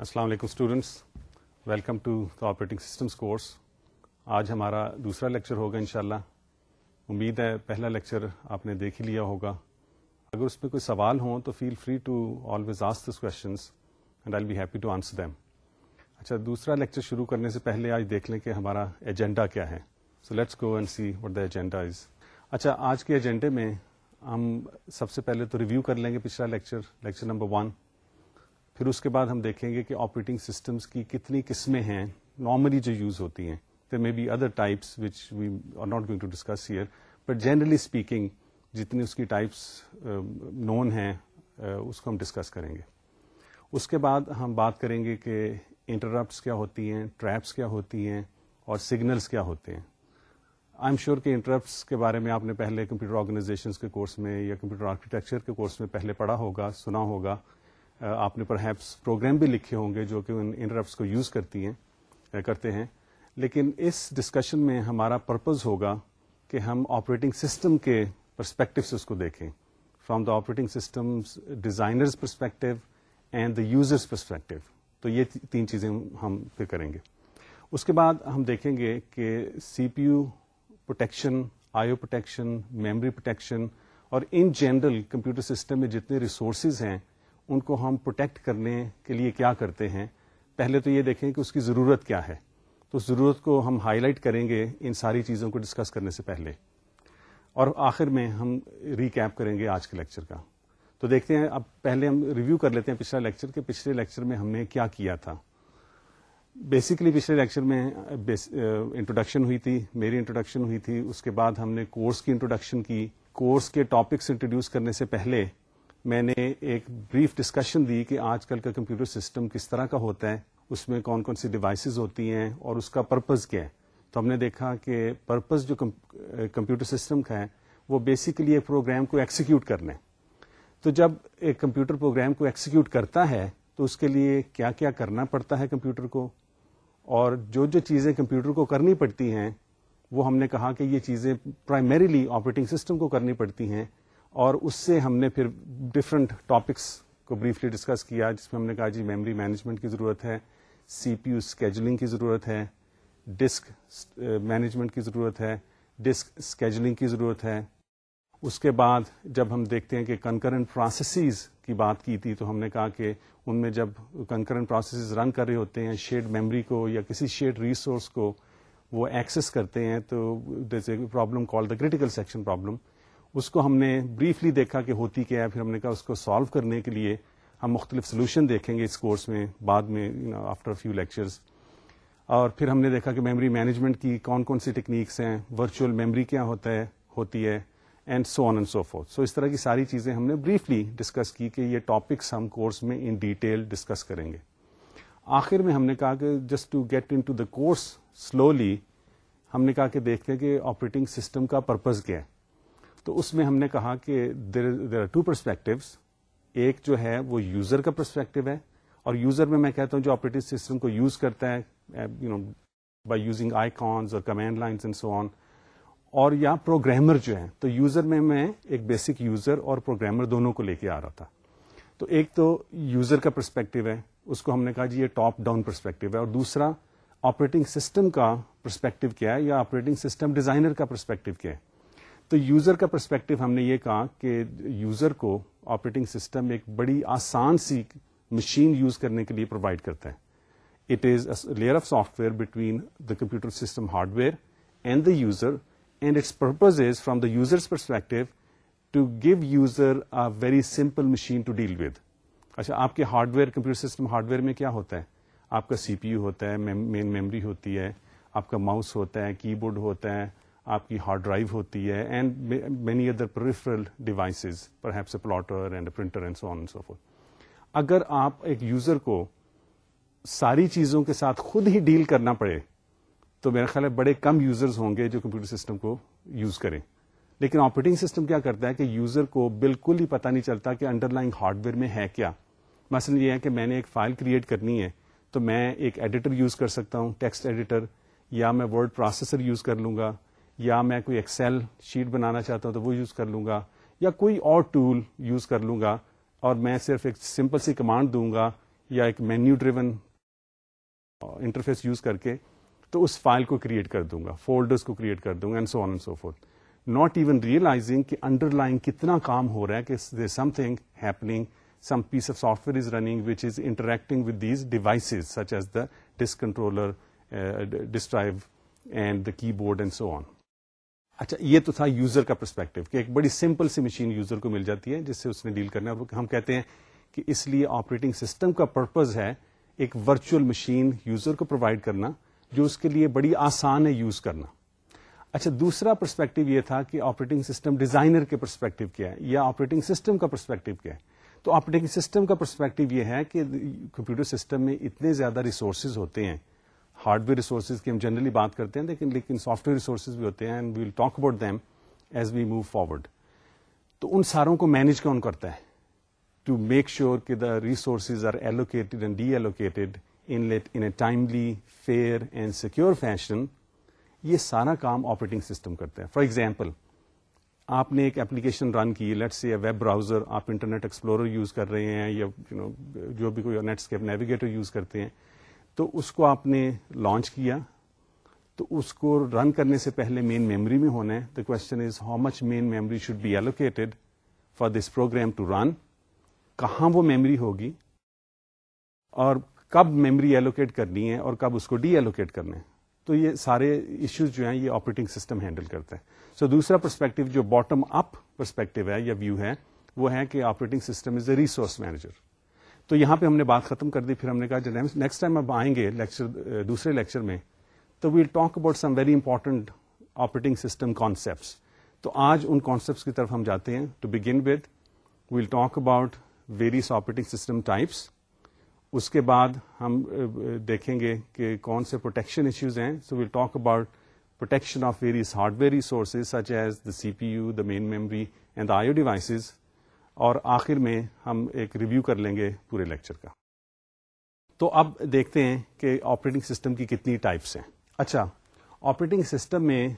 السلام علیکم students welcome to the operating systems course آج ہمارا دوسرا لیکچر ہوگا انشاءاللہ. امید ہے پہلا لیکچر آپ نے دیکھ ہی لیا ہوگا. اگر اس میں کوئی سوال ہوں تو feel free to always ask this questions and I be happy to answer them اچھا دوسرا لیکچر شروع کرنے سے پہلے آج دیکھ لیں کہ ہمارا ایجنڈا کیا ہے. So let's go and see what the agenda is اچھا آج کے ایجنڈے میں ہم سب سے پہلے تو ریویو کر لیں گے پچھلا لیکچر لیکچر نمبر ون پھر اس کے بعد ہم دیکھیں گے کہ آپریٹنگ سسٹمس کی کتنی قسمیں ہیں نارملی جو یوز ہوتی ہیں۔ There may be other types which we are not going to discuss here but generally speaking جتنی اس کی ٹائپس نون ہیں اس کو ہم ڈسکس کریں گے۔ اس کے بعد ہم بات کریں گے کہ انٹرپٹس کیا ہوتی ہیں ٹریپس کیا ہوتی ہیں، اور سگنلس کیا ہوتے ہیں۔ آئی ایم شیور کہ انٹرپٹس کے بارے میں آپ نے پہلے کمپیوٹر آرگنائزیشن کے کورس میں یا کمپیوٹر آرکیٹیکچر کے کورس میں پہلے پڑھا ہوگا، سنا ہوگا۔ آپ نے پر ہیپس پروگرام بھی لکھے ہوں گے جو کہ ان انٹرپٹس کو یوز کرتی ہیں کرتے ہیں۔ لیکن اس ڈسکشن میں ہمارا پرپز ہوگا کہ ہم آپریٹنگ سسٹم کے پرسپیکٹو سے اس کو دیکھیں۔ From the operating system designers perspective and the users perspective تو یہ تین چیزیں ہم پھر کریں گے۔ اس کے بعد ہم دیکھیں گے کہ C P U protection I O protection memory protection اور ان جنرل کمپیوٹر سسٹم میں جتنے ریسورسز ہیں ان کو ہم پروٹیکٹ کرنے کے لیے کیا کرتے ہیں؟ پہلے تو یہ دیکھیں کہ اس کی ضرورت کیا ہے۔ تو اس ضرورت کو ہم ہائی لائٹ کریں گے ان ساری چیزوں کو ڈسکس کرنے سے پہلے۔ اور آخر میں ہم ریکیپ کریں گے آج کے لیکچر کا۔ تو دیکھتے ہیں، اب پہلے ہم ریویو کر لیتے ہیں پچھلا لیکچر کہ پچھلے لیکچر میں ہم نے کیا کیا تھا۔ بیسیکلی پچھلے لیکچر میں انٹروڈکشن ہوئی تھی، میری انٹروڈکشن ہوئی تھی۔ اس کے بعد ہم نے کورس کی انٹروڈکشن کی۔ کورس کے ٹاپکس انٹروڈیوس کرنے سے پہلے میں نے ایک بریف ڈسکشن دی کہ آج کل کا کمپیوٹر سسٹم کس طرح کا ہوتا ہے، اس میں کون کون سی ڈیوائسز ہوتی ہیں اور اس کا پرپز کیا ہے۔ تو ہم نے دیکھا کہ پرپز جو کمپیوٹر سسٹم کا ہے، وہ بیسیکلی ایک پروگرام کو ایکسیکیوٹ کرنا ہے۔ تو جب ایک کمپیوٹر پروگرام کو ایکسیکیوٹ کرتا ہے، تو اس کے لیے کیا کیا کرنا پڑتا ہے کمپیوٹر کو؟ اور جو جو چیزیں کمپیوٹر کو کرنی پڑتی ہیں، وہ ہم نے کہا کہ یہ چیزیں پرائمریلی آپریٹنگ سسٹم کو کرنی پڑتی ہیں۔ اور اس سے ہم نے پھر ڈفرنٹ ٹاپکس کو بریفلی ڈسکس کیا، جس میں ہم نے کہا جی میموری مینجمنٹ کی ضرورت ہے سی پی یو اسکیجولنگ کی ضرورت ہے ڈسک مینجمنٹ کی ضرورت ہے ڈسک اسکیجولنگ کی ضرورت ہے۔ اس کے بعد جب ہم دیکھتے ہیں کہ کنکرنٹ پروسیسز کی بات کی تھی، تو ہم نے کہا کہ ان میں جب کنکرنٹ پروسیسز رن کر رہے ہوتے ہیں شیڈ میموری کو یا کسی شیڈ ریسورس کو وہ ایکسس کرتے ہیں، تو this a problem call the critical section problem اس کو ہم نے بریفلی دیکھا کہ ہوتی کیا ہے، پھر ہم نے کہا اس کو سالو کرنے کے لیے ہم مختلف سولوشن دیکھیں گے اس کورس میں، بعد میں آفٹر فیو لیکچرز اور پھر ہم نے دیکھا کہ میموری مینجمنٹ کی کون کون سی ٹیکنیکس ہیں ورچوئل میموری کیا ہوتا ہے، ہوتی ہے and so on and so forth سو اس طرح کی ساری چیزیں ہم نے بریفلی ڈسکس کی کہ یہ ٹاپکس ہم کورس میں ان ڈیٹیل ڈسکس کریں گے۔ آخر میں ہم نے کہا کہ just to get into the course slowly ہم نے کہا کہ دیکھتے ہیں کہ آپریٹنگ سسٹم کا پرپز کیا ہے۔ تو اس میں ہم نے کہا کہ دیر آر ٹو پرسپیکٹوس ایک جو ہے وہ یوزر کا پرسپیکٹو ہے اور یوزر میں میں کہتا ہوں جو آپریٹنگ سسٹم کو یوز کرتا ہے you know by using icons اور command lines and so on اور یا پروگرامر جو ہے تو یوزر میں میں ایک بیسک یوزر اور پروگرامر دونوں کو لے کے آ رہا تھا. تو ایک تو یوزر کا پرسپیکٹو ہے، اس کو ہم نے کہا جی یہ ٹاپ ڈاؤن پرسپیکٹو ہے اور دوسرا آپریٹنگ سسٹم کا پرسپیکٹو کیا ہے یا آپریٹنگ سسٹم ڈیزائنر کا پرسپیکٹو کیا ہے. تو یوزر کا پرسپیکٹو ہم نے یہ کہا کہ یوزر کو آپریٹنگ سسٹم ایک بڑی آسان سی مشین یوز کرنے کے لیے پرووائڈ کرتا ہے۔ It is layer of software between the computer system hardware and the user and its purpose is from the user perspective to give user a very simple machine to deal with اچھا آپ کے hardware computer system hardware میں کیا ہوتا ہے؟ آپ کا C P you ہوتا ہے مین میموری ہوتی ہے، آپ کا ماؤس ہوتا ہے کی بورڈ ہوتا ہے آپ کی ہارڈ ڈرائیو ہوتی ہے and many other peripheral devices perhaps a plotter and printer and so on so forth اگر آپ ایک یوزر کو ساری چیزوں کے ساتھ خود ہی ڈیل کرنا پڑے، تو میرا خیال ہے بڑے کم یوزرز ہوں گے جو کمپیوٹر سسٹم کو یوز کریں۔ لیکن آپریٹنگ سسٹم کیا کرتا ہے کہ یوزر کو بالکل ہی پتا نہیں چلتا کہ انڈر لائن ہارڈ ویئر میں ہے کیا۔ مثلا یہ ہے کہ میں نے ایک فائل کریٹ کرنی ہے، تو میں ایک ایڈیٹر یوز کر سکتا ہوں ٹیکسٹ ایڈیٹر یا میں ورڈ پروسیسر یوز کر لوں گا۔ یا میں کوئی ایکسل شیٹ بنانا چاہتا ہوں تو وہ یوز کر لوں گا، یا کوئی اور ٹول یوز کر لوں گا اور میں صرف ایک سمپل سی کمانڈ دوں گا یا ایک مینیو ڈریون انٹرفیس یوز کر کے تو اس فائل کو کریٹ کر دوں گا فولڈرس کو کریٹ کر دوں گا and so on and so forth not even realising کہ انڈر لائن کتنا کام ہو رہا ہے کہ something happening some piece of software is running which is interacting with these devices such as the disk controller disk drive and the keyboard and so on اچھا یہ تو تھا یوزر کا پرسپیکٹو کہ ایک بڑی سمپل سی مشین یوزر کو مل جاتی ہے جس سے اس نے ڈیل کرنا ہے۔ ہم کہتے ہیں کہ اس لیے آپریٹنگ سسٹم کا پرپز ہے ایک ورچوئل مشین یوزر کو پرووائڈ کرنا، جو اس کے لیے بڑی آسان ہے یوز کرنا۔ اچھا دوسرا پرسپیکٹو یہ تھا کہ آپریٹنگ سسٹم ڈیزائنر کے پرسپیکٹو کیا ہے یا آپریٹنگ سسٹم کا پرسپیکٹو کیا ہے۔ تو آپریٹنگ سسٹم کا پرسپیکٹو یہ ہے کہ کمپیوٹر سسٹم میں اتنے زیادہ ریسورسز ہوتے ہیں ہارڈ ویئر ریسورسز کی ہم جنرلی بات کرتے ہیں لیکن لیکن سافٹ ویئر ریسورسز بھی ہوتے ہیں we will talk about them as we move forward تو ان ساروں کو مینج کون کرتا ہے؟ ٹو میک شیور کہ the resources are allocated and deallocated in in a timely fair and secure fashion یہ سارا کام آپریٹنگ سسٹم کرتا ہے۔ فار ایگزامپل آپ نے ایک اپلیکیشن رن کی لیٹ سے ویب براؤزر آپ انٹرنیٹ ایکسپلورر یوز کر رہے ہیں یا you know, جو بھی کوئی نیٹ اسکیپ نیویگیٹر یوز کرتے ہیں۔ تو اس کو آپ نے لانچ کیا تو اس کو رن کرنے سے پہلے مین میموری میں ہونا ہے۔ The question is how much main memory should be allocated for this program to run کہاں وہ میموری ہوگی؟ اور کب میموری ایلوکیٹ کرنی ہے اور کب اس کو ڈی ایلوکیٹ کرنا ہے؟ تو یہ سارے ایشوز جو ہیں یہ آپریٹنگ سسٹم ہینڈل کرتا ہے۔ سو so, دوسرا پرسپیکٹو جو باٹم اپ پرسپیکٹو ہے یا ویو ہے وہ ہے کہ operating system is a resource manager تو یہاں پہ ہم نے بات ختم کر دی، پھر ہم نے کہا، جب نیکسٹ ٹائم اب آئیں گے لیکچر دوسرے لیکچر میں، تو we'll talk about some very important operating system concepts تو آج ان کانسیپٹس کی طرف ہم جاتے ہیں. To begin with we'll talk about various operating system types اس کے بعد ہم دیکھیں گے کہ کون سے پروٹیکشن ایشوز ہیں. So we'll talk about protection of various hardware resources such as the C P U the main memory and the IO devices اور آخر میں ہم ایک ریویو کر لیں گے پورے لیکچر کا۔ تو اب دیکھتے ہیں کہ آپریٹنگ سسٹم کی کتنی ٹائپس ہیں۔ اچھا آپریٹنگ سسٹم میں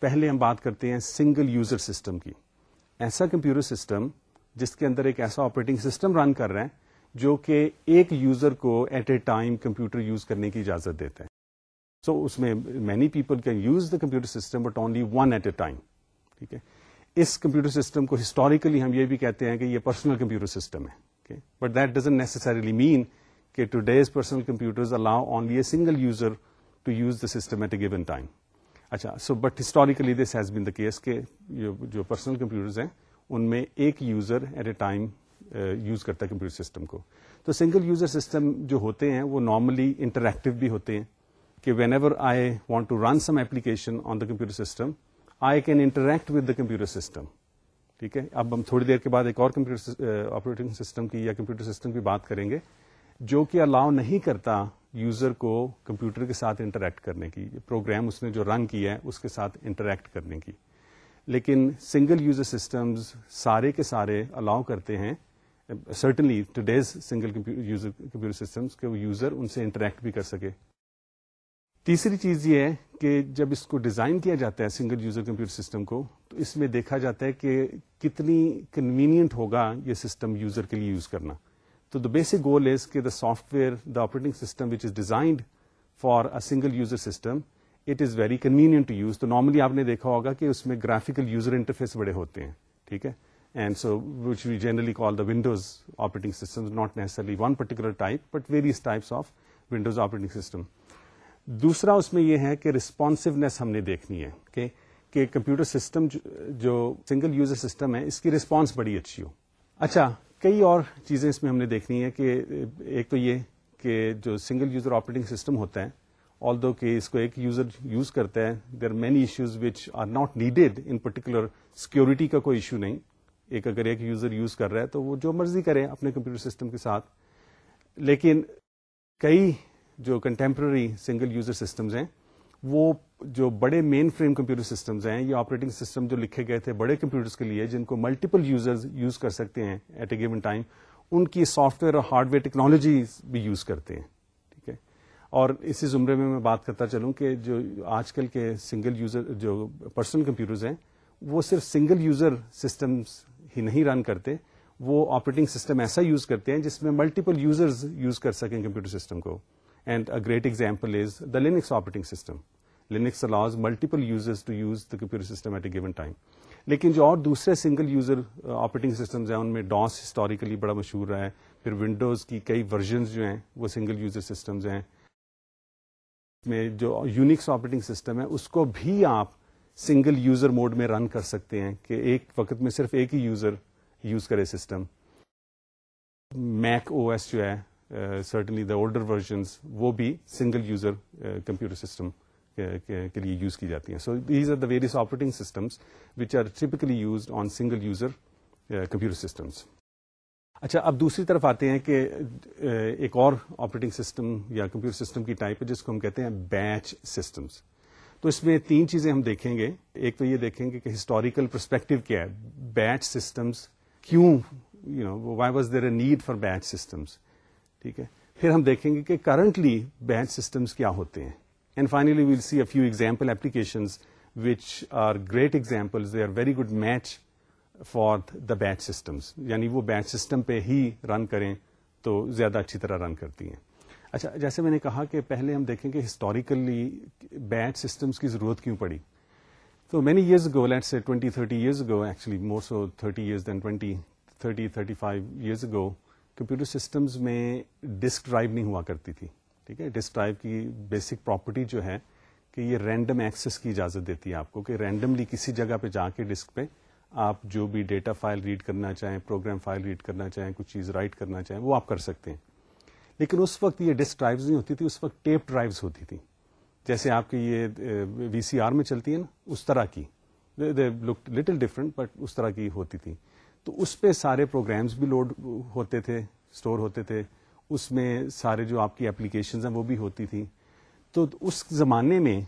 پہلے ہم بات کرتے ہیں سنگل یوزر سسٹم کی۔ ایسا کمپیوٹر سسٹم جس کے اندر ایک ایسا آپریٹنگ سسٹم رن کر رہے ہیں جو کہ ایک یوزر کو at a time computer use کرنے کی اجازت دیتا ہے۔ سو so, اس میں many people can use the computer system but only one at a time ٹھیک ہے؟ اس کمپیوٹر سسٹم کو ہسٹوریکلی ہم یہ بھی کہتے ہیں کہ یہ پرسنل کمپیوٹر سسٹم ہے but that doesn't necessarily mean کہ today's personal computer allow only a single user to use the system at a given time اچھا so but historically this has been the case کہ جو personal computers ہیں، ان میں ایک user at a time use کرتا ہے computer system کو۔ تو سنگل یوزر سسٹم جو ہوتے ہیں، وہ نارملی انٹریکٹو بھی ہوتے ہیں کہ whenever I want to run some application on the computer system I can interact with the computer system, ٹھیک ہے؟ اب ہم تھوڑی دیر کے بعد ایک اور کمپیوٹر آپریٹنگ سسٹم کی یا کمپیوٹر سسٹم کی بات کریں گے، جو کہ الاؤ نہیں کرتا یوزر کو کمپیوٹر کے ساتھ انٹریکٹ کرنے کی، پروگرام اس نے جو رن کیا ہے اس کے ساتھ انٹریکٹ کرنے کی۔ لیکن سنگل یوزر سسٹمز سارے کے سارے الاؤ کرتے ہیں certainly today's single computer systems کہ وہ یوزر ان سے انٹریکٹ بھی کر سکے۔ تیسری چیز یہ ہے کہ جب اس کو ڈیزائن کیا جاتا ہے سنگل یوزر کمپیوٹر سسٹم کو، تو اس میں دیکھا جاتا ہے کہ کتنی کنوینئنٹ ہوگا یہ سسٹم یوزر کے لیے یوز کرنا۔ تو دا بیسک گول از کہ the software the operating system which is designed for a single user system it is very convenient to use تو نارملی آپ نے دیکھا ہوگا کہ اس میں گرافیکل یوزر انٹرفیس بڑے ہوتے ہیں، ٹھیک ہے؟ And so which we generally call the Windows operating system not necessarily one particular type but various types of Windows operating system دوسرا اس میں یہ ہے کہ ریسپانسونیس ہم نے دیکھنی ہے کہ کہ کمپیوٹر سسٹم جو سنگل یوزر سسٹم ہے، اس کی ریسپانس بڑی اچھی ہو۔ اچھا کئی اور چیزیں اس میں ہم نے دیکھنی ہے کہ ایک تو یہ کہ جو سنگل یوزر آپریٹنگ سسٹم ہوتا ہے آل دو کہ اس کو ایک یوزر یوز کرتا ہے there many issues which are not needed in particular security کا کوئی ایشو نہیں۔ ایک اگر ایک یوزر یوز کر رہا ہے تو وہ جو مرضی کرے اپنے کمپیوٹر سسٹم کے ساتھ۔ لیکن کئی جو کنٹمپرری سنگل یوزر سسٹمز ہیں، وہ جو بڑے مین فریم کمپیوٹر سسٹمز ہیں، یہ آپریٹنگ سسٹم جو لکھے گئے تھے بڑے کمپیوٹرز کے لیے جن کو ملٹیپل یوزرز یوز کر سکتے ہیں ایٹ اے گیون ٹائم ان کی سافٹ ویئر اور ہارڈ ویئر ٹیکنالوجی بھی یوز کرتے ہیں، ٹھیک ہے؟ اور اسی زمرے میں میں بات کرتا چلوں کہ جو آج کل کے سنگل یوزر جو پرسنل کمپیوٹرز ہیں، وہ صرف سنگل یوزر سسٹمز ہی نہیں رن کرتے، وہ آپریٹنگ سسٹم ایسا یوز کرتے ہیں جس میں ملٹیپل یوزرز یوز کر سکیں کمپیوٹر سسٹم کو۔ And a great example is the Linux operating system Linux allows multiple users to use the computer system at a given time لیکن جو اور دوسرے سنگل یوزر آپریٹنگ سسٹمز ہیں، ان میں ڈاس ہسٹوریکلی بڑا مشہور رہا ہے، پھر ونڈوز کی کئی ورژنز جو ہیں، وہ سنگل یوزر سسٹمز ہیں۔ میں جو یونکس آپریٹنگ سسٹم ہے، اس کو بھی آپ سنگل یوزر موڈ میں رن کر سکتے ہیں کہ ایک وقت میں صرف ایک ہی یوزر یوز کرے سسٹم میک او ایس جو ہے سرٹنلی دا اولڈر ورژنس وہ بھی سنگل یوزر کمپیوٹر سسٹم کے لیے یوز کی جاتی ہیں. So these are the various operating systems which are typically used on single user computer systems اچھا اب دوسری طرف آتے ہیں کہ uh, ایک اور آپریٹنگ سسٹم یا کمپیوٹر سسٹم کی ٹائپ ہے جس کو ہم کہتے ہیں بیچ سسٹمس تو اس میں تین چیزیں ہم دیکھیں گے. ایک تو یہ دیکھیں گے کہ ہسٹوریکل پرسپیکٹو کیا ہے. بیچ سسٹمس کیوں you know why was there a need for batch systems ٹھیک ہے۔ پھر ہم دیکھیں گے کہ کرنٹلی بیچ سسٹمس کیا ہوتے ہیں۔ And finally we'll see a few example applications which are great example they are very good match for the batch systems یعنی وہ بیچ سسٹم پہ ہی رن کریں تو زیادہ اچھی طرح رن کرتی ہیں۔ اچھا جیسے میں نے کہا کہ پہلے ہم دیکھیں کہ ہسٹوریکلی بیچ سسٹمس کی ضرورت کیوں پڑی۔ تو many years go let's say twenty thirty years go actually more so thirty years then twenty thirty thirty five years go computer systems میں ڈسک ڈرائیو نہیں ہوا کرتی تھی، ٹھیک ہے؟ ڈسک ڈرائیو کی بیسک پراپرٹی جو ہے کہ یہ رینڈم ایکسس کی اجازت دیتی ہے آپ کو کہ رینڈملی کسی جگہ پہ جا کے ڈسک پہ آپ جو بھی ڈیٹا فائل ریڈ کرنا چاہیں، پروگرام فائل ریڈ کرنا چاہیں، کچھ چیز رائٹ کرنا چاہیں، وہ آپ کر سکتے ہیں۔ لیکن اس وقت یہ ڈسک ڈرائیوز نہیں ہوتی تھی، اس وقت ٹیپ ڈرائیوز ہوتی تھی۔ جیسے آپ کی یہ وی سی آر میں چلتی ہے نا، اس طرح کی۔ لک لٹل ڈفرنٹ بٹ اس طرح کی ہوتی تھی۔ تو اس پہ سارے پروگرامز بھی لوڈ ہوتے تھے اسٹور ہوتے تھے. اس میں سارے جو آپ کی اپلیکیشنز ہیں وہ بھی ہوتی تھیں. تو اس زمانے میں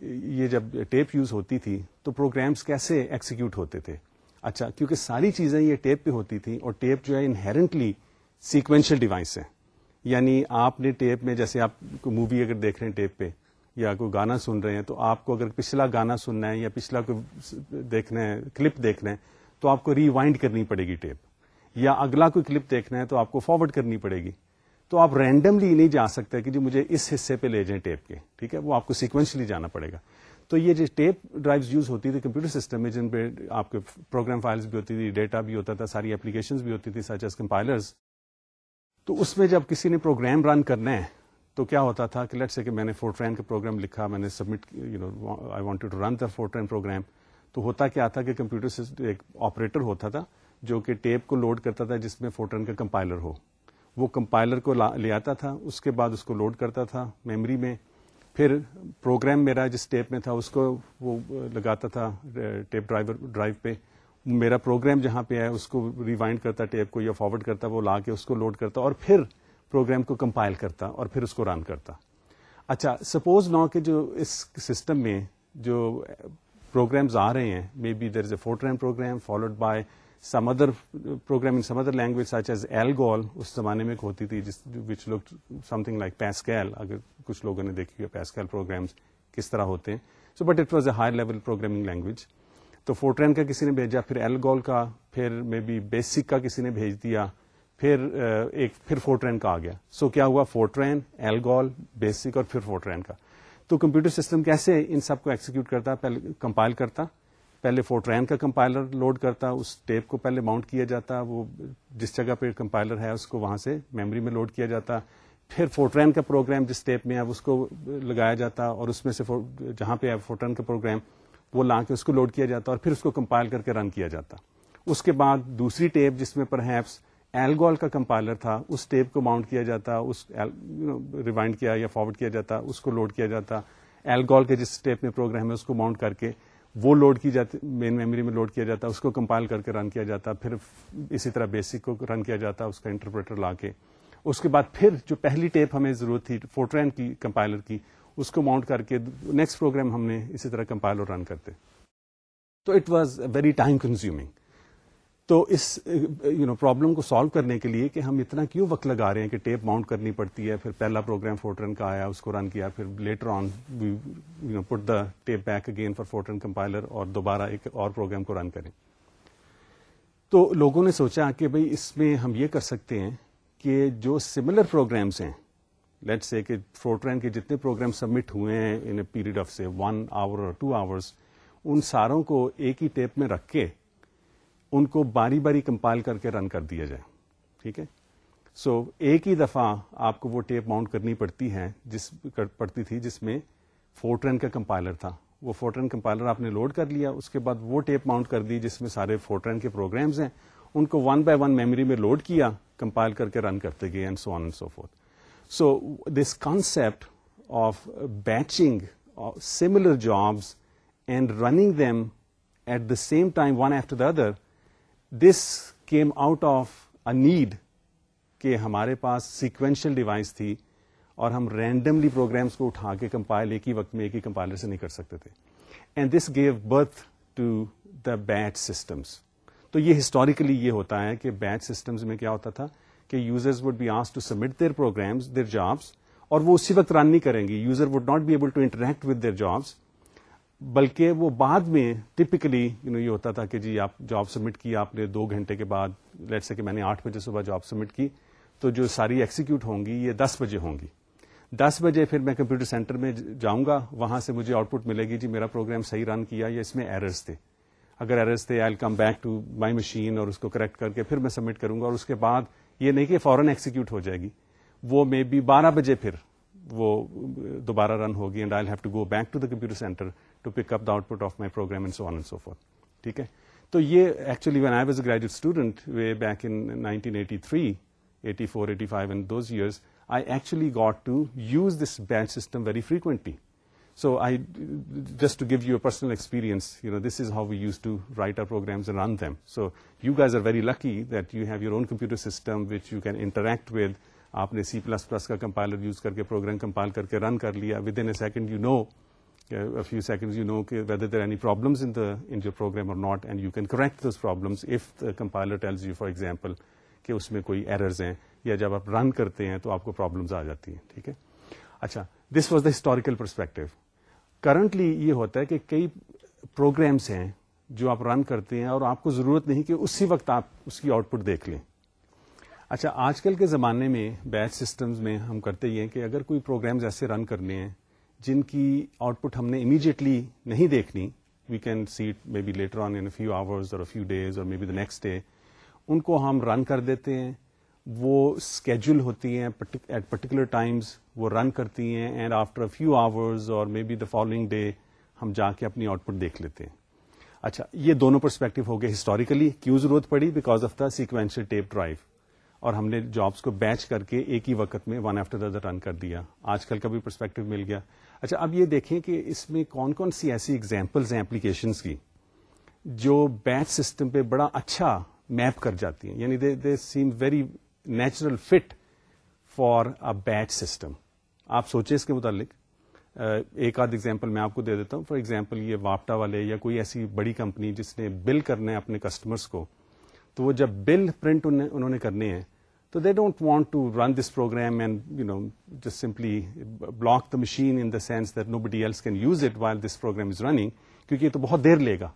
یہ جب ٹیپ یوز ہوتی تھی تو پروگرامز کیسے ایکسیکیوٹ ہوتے تھے؟ اچھا کیونکہ ساری چیزیں یہ ٹیپ پہ ہوتی تھیں اور ٹیپ جو ہے انہرنٹلی سیکوینشل ڈیوائس ہے یعنی آپ نے ٹیپ میں، جیسے آپ کو مووی اگر دیکھ رہے ہیں ٹیپ پہ یا کوئی گانا سن رہے ہیں، تو آپ کو اگر پچھلا گانا سننا ہے یا پچھلا کوئی دیکھنا ہے کلپ دیکھنا ہے تو آپ کو ریوائنڈ کرنی پڑے گی ٹیپ یا اگلا کوئی کلپ دیکھنا ہے تو آپ کو فارورڈ کرنی پڑے گی. تو آپ رینڈملی نہیں جا سکتے کہ جی مجھے اس حصے پہ لے جائیں ٹیپ کے. ٹھیک ہے؟ وہ آپ کو سیکوینشلی جانا پڑے گا. تو یہ جو ٹیپ ڈرائیو یوز ہوتی تھی کمپیوٹر سسٹم میں جن پہ آپ کے پروگرام فائلز بھی ہوتی تھی ڈیٹا بھی ہوتا تھا، ساری اپلیکیشن بھی ہوتی تھی سچ ایز کمپائلرز تو اس میں جب کسی نے پروگرام رن کرنا ہے تو کیا ہوتا تھا کہ لیٹ سے کہ میں نے فورٹرین کا پروگرام لکھا، میں نے submit you know I want to run the Fortran program تو ہوتا کیا تھا کہ کمپیوٹر ایک آپریٹر ہوتا تھا جو کہ ٹیپ کو لوڈ کرتا تھا جس میں فورٹرین کا کمپائلر ہو۔ وہ کمپائلر کو لے آتا تھا، اس کے بعد اس کو لوڈ کرتا تھا میموری میں۔ پھر پروگرام میرا جس ٹیپ میں تھا، اس کو وہ لگاتا تھا ٹیپ ڈرائیور ڈرائیو پہ۔ میرا پروگرام جہاں پہ ہے، اس کو ریوائنڈ کرتا، ٹیپ کو یا فارورڈ کرتا، وہ لا کے اس کو لوڈ کرتا اور پھر پروگرام کو کمپائل کرتا اور پھر اس کو رن کرتا۔ اچھا سپوز نو کہ جو اس سسٹم میں جو پروگرامز آ رہے ہیں. Maybe there is a Fortran program followed by some other program in some other language such as Algol اس زمانے میں ایک ہوتی تھی، جس وچ like something like Pascal اگر کچھ لوگوں نے دیکھی پیسکیل پروگرامس کس طرح ہوتے ہیں. So but it was a high level programming language تو فورٹرین کا کسی نے بھیجا، پھر ایل گول کا، پھر مے بی بیسک کا کسی نے بھیج دیا، پھر uh, ایک، پھر فورٹرین کا آ گیا. سو کیا ہوا؟ فورٹرین ایل گول بیسک اور پھر فورٹرین کا. تو کمپیوٹر سسٹم کیسے ان سب کو ایکسیکیوٹ کرتا، پہلے کمپائل کرتا، پہلے فورٹرین کا کمپائلر لوڈ کرتا، اس ٹیپ کو پہلے ماؤنٹ کیا جاتا، وہ جس جگہ پہ کمپائلر ہے اس کو وہاں سے میموری میں لوڈ کیا جاتا، پھر فورٹرین کا پروگرام جس ٹیپ میں ہے اس کو لگایا جاتا اور اس میں سے جہاں پہ ہے فورٹرین کا پروگرام وہ لا کے اس کو لوڈ کیا جاتا اور پھر اس کو کمپائل کر کے رن کیا جاتا۔ اس کے بعد دوسری ٹیپ جس میں پر ہیپس ایلگول کا کمپائلر تھا، اس ٹیپ کو ماؤنٹ کیا جاتا، اس ریوائنڈ کیا یا فارورڈ کیا جاتا، اس کو لوڈ کیا جاتا۔ ایلگول کے جس ٹیپ میں پروگرام ہے، اس کو ماؤنٹ کر کے وہ لوڈ کی جاتی مین میموری میں لوڈ کیا جاتا، اس کو کمپائل کر کے رن کیا جاتا، پھر اسی طرح بیسک کو رن کیا جاتا، اس کا انٹرپریٹر لا کے۔ اس کے بعد پھر جو پہلی ٹیپ ہمیں ضرورت تھی فورٹرین کی کمپائلر کی، اس کو ماؤنٹ کر کے نیکسٹ پروگرام ہم نے اسی طرح کمپائل اور رن کرتے۔ تو it was very time consuming تو اس یو نو پرابلم کو سالو کرنے کے لیے کہ ہم اتنا کیوں وقت لگا رہے ہیں کہ ٹیپ ماؤنٹ کرنی پڑتی ہے، پھر پہلا پروگرام فورٹرن کا آیا، اس کو رن کیا، پھر later on you know put the tape back again for Fortran compiler اور دوبارہ ایک اور پروگرام کو رن کریں۔ تو لوگوں نے سوچا کہ بھئی اس میں ہم یہ کر سکتے ہیں کہ جو سملر پروگرامس ہیں لیٹ سے کہ فورٹرین کے جتنے پروگرام سبمٹ ہوئے ہیں ان اے پیریڈ آف سے ون آور اور ٹو آورس ان ساروں کو ایک ہی ٹیپ میں رکھ کے ان کو باری باری کمپائل کر کے رن کر دیا جائے۔ ٹھیک ہے؟ سو so, ایک ہی دفعہ آپ کو وہ ٹیپ ماؤنٹ کرنی پڑتی ہے جس پڑتی تھی جس میں فورٹرین کا کمپائلر تھا۔ وہ فورٹرین کمپائلر آپ نے لوڈ کر لیا اس کے بعد وہ ٹیپ ماؤنٹ کر دی جس میں سارے فورٹرین کے پروگرامز ہیں۔ ان کو ون بائی ون میموری میں لوڈ کیا کمپائل کر کے رن کرتے گئے and so on and so forth so this concept of batching similar jobs and running them at the same time one after the other this came out of a need کہ ہمارے پاس sequential device تھی اور ہم randomly programmes کو اٹھا کے compile ایک ہی وقت میں ایک ہی کمپائلر سے نہیں کر سکتے تھے۔ And this gave birth to the batch systems تو یہ ہسٹوریکلی یہ ہوتا ہے کہ بیچ سسٹمز میں کیا ہوتا تھا کہ users would be as to submit their programs their jobs اور وہ اسی وقت رن نہیں کریں گے۔ User would not be able to interact with their jobs بلکہ وہ بعد میں ٹپکلی یو نو یہ ہوتا تھا کہ جی آپ جاب سبمٹ کی، آپ نے دو گھنٹے کے بعد لیٹ سے کہ میں نے آٹھ بجے صبح جاب سبمٹ کی، تو جو ساری ایکسیکیوٹ ہوں گی، یہ دس بجے ہوں گی۔ دس بجے پھر میں کمپیوٹر سینٹر میں جاؤں گا، وہاں سے مجھے آؤٹ پٹ ملے گی جی میرا پروگرام صحیح رن کیا، یا اس میں ایررز تھے۔ اگر ایررز تھے I come back to my machine اور اس کو کریکٹ کر کے پھر میں سبمٹ کروں گا، اور اس کے بعد یہ نہیں کہ فوراً ایکسیکیوٹ ہو جائے گی۔ وہ مے بی بارہ بجے پھر وہ دوبارہ رن ہوگی and I have to go back to the computer center to pick up the output of my program so on and so forth ٹھیک ہے؟ تو یہ actually when I was a graduate student way back in nineteen eighty three eighty four eighty five in those I actually got to use this batch system very frequently so I just to give you personal experience you know this is how we used to write our programs run them so you guys are very lucky that you have your own computer system which you can interact with آپ نے C plus plus کا compiler use کر کے program compile کر کے run کر لیا. Within a second you know few seconds you know کہ whether there any problems in your program اور not and you can correct those problems if compiler tells you for example کہ اس میں کوئی ایررز ہیں یا جب آپ رن کرتے ہیں تو آپ کو پرابلمز آ جاتی ہیں ٹھیک ہے اچھا this was the historical perspective currently یہ ہوتا ہے کہ کئی پروگرامس ہیں جو آپ رن کرتے ہیں اور آپ کو ضرورت نہیں کہ اسی وقت آپ اس کی آؤٹ پٹ دیکھ لیں اچھا آج کل کے زمانے میں بیچ سسٹمز میں ہم کرتے ہی ہیں کہ اگر کوئی پروگرامز ایسے رن کرنے ہیں جن کی آؤٹ پٹ ہم نے امیڈیٹلی نہیں دیکھنی we can see may be later on in few hours اور فیو ڈیز اور may be the next day ان کو ہم رن کر دیتے ہیں، وہ اسکیجول ہوتی ہیں ایٹ پرٹیکولر ٹائمز وہ رن کرتی ہیں اینڈ آفٹر فیو آورز اور may be the following day ہم جا کے اپنی آؤٹ پٹ دیکھ لیتے ہیں۔ اچھا یہ دونوں پرسپیکٹو ہو گئے ہسٹوریکلی کیوں ضرورت پڑی؟ Because of the sequential tape drive اور ہم نے جابس کو بیچ کر کے ایک ہی وقت میں ون آفٹر دا رن کر دیا۔ آج کل کا بھی پرسپیکٹو مل گیا۔ اچھا اب یہ دیکھیں کہ اس میں کون کون سی ایسی ایگزامپلز ہیں اپلیکیشنس کی جو بیچ سسٹم پہ بڑا اچھا میپ کر جاتی ہیں؟ یعنی they seem very natural fit for a batch system آپ سوچیں اس کے متعلق۔ ایک آدھ ایگزامپل میں آپ کو دے دیتا ہوں۔ فار ایگزامپل یہ واپٹا والے یا کوئی ایسی بڑی کمپنی جس نے بل کرنے اپنے کسٹمرس کو، تو وہ جب بل پرنٹ انہوں نے کرنے ہیں تو they don't want to run this program and you know just simply block the machine in the sense that nobody else can use it while this program is running کیونکہ یہ تو بہت دیر لے گا۔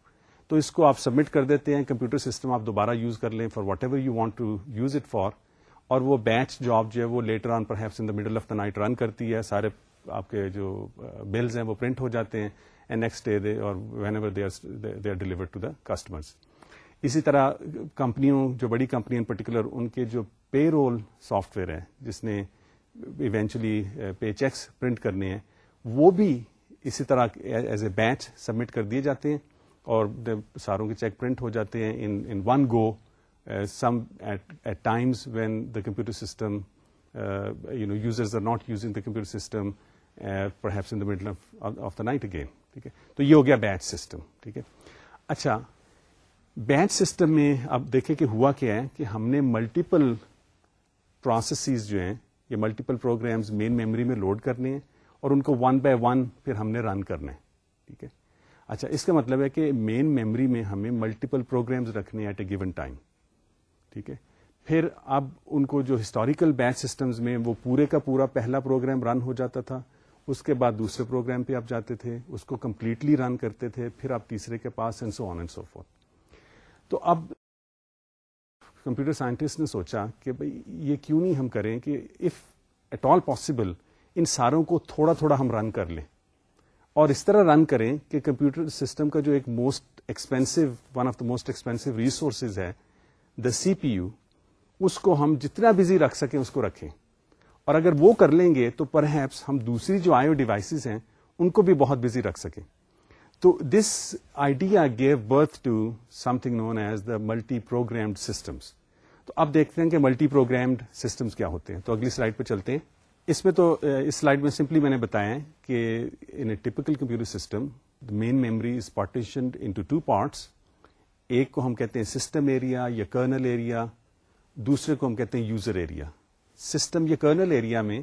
تو اس کو آپ سبمٹ کر دیتے ہیں، کمپیوٹر سسٹم آپ دوبارہ یوز کر لیں for whatever you want to use it for اور وہ بیچ جاب جو ہے وہ later on perhaps in the middle of the night run کرتی ہے۔ سارے آپ کے جو uh, بلز ہیں وہ پرنٹ ہو جاتے ہیں اینڈ نیکسٹ ڈے اور whenever they are delivered to the customers اسی طرح کمپنیوں، جو بڑی کمپنی ان پرٹیکولر ان کے جو پے رول سافٹ ویئر ہے جس نے ایونچولی پے چیکس پرنٹ کرنے ہیں، وہ بھی اسی طرح ایز اے بیچ سبمٹ کر دیے جاتے ہیں اور ساروں کے چیک پرنٹ ہو جاتے ہیں in one go some at times when the computer system you know users are not using the computer system perhaps in the middle of the night again ٹھیک ہے؟ تو یہ ہو گیا بیچ سسٹم ٹھیک ہے؟ اچھا بیچ سسٹم میں اب دیکھیں کہ ہوا کیا ہے کہ ہم نے ملٹیپل پروسیسز جو ہیں، یہ ملٹیپل پروگرامز مین میموری میں لوڈ کرنے ہیں اور ان کو ون بائی ون پھر ہم نے رن کرنا ہے، ٹھیک ہے؟ اچھا اس کا مطلب ہے کہ مین میموری میں ہمیں ملٹیپل پروگرامز رکھنے ایٹ اے گیون ٹائم ٹھیک ہے؟ پھر اب ان کو جو ہسٹوریکل بیچ سسٹمز میں وہ پورے کا پورا پہلا پروگرام رن ہو جاتا تھا، اس کے بعد دوسرے پروگرام پہ آپ جاتے تھے، اس کو کمپلیٹلی رن کرتے تھے، پھر آپ تیسرے کے پاس and so on and so forth تو اب کمپیوٹر سائنٹسٹ نے سوچا کہ بھائی یہ کیوں نہیں ہم کریں کہ اف ایٹ آل پاسبل ان ساروں کو تھوڑا تھوڑا ہم رن کر لیں۔ اور اس طرح رن کریں کہ کمپیوٹر سسٹم کا جو ایک most expensive one of the most expensive resources ہے دا سی پی یو اس کو ہم جتنا بزی رکھ سکیں اس کو رکھیں۔ اور اگر وہ کر لیں گے تو پر ہیپس ہم دوسری جو آئیو ڈیوائسز ہیں، ان کو بھی بہت بزی رکھ سکیں۔ تو this idea gave birth to something known as the multi programmed systems تو اب دیکھتے ہیں کہ ملٹی پروگرامڈ سسٹمس کیا ہوتے ہیں تو اگلی سلائڈ پہ چلتے ہیں۔ اس میں تو، اس سلائڈ میں سمپلی میں نے بتایا ہے کہ in a typical computer system main memory is partitioned into two parts ایک کو ہم کہتے ہیں سسٹم ایریا یا کرنل ایریا دوسرے کو ہم کہتے ہیں یوزر ایریا سسٹم یا کرنل ایریا میں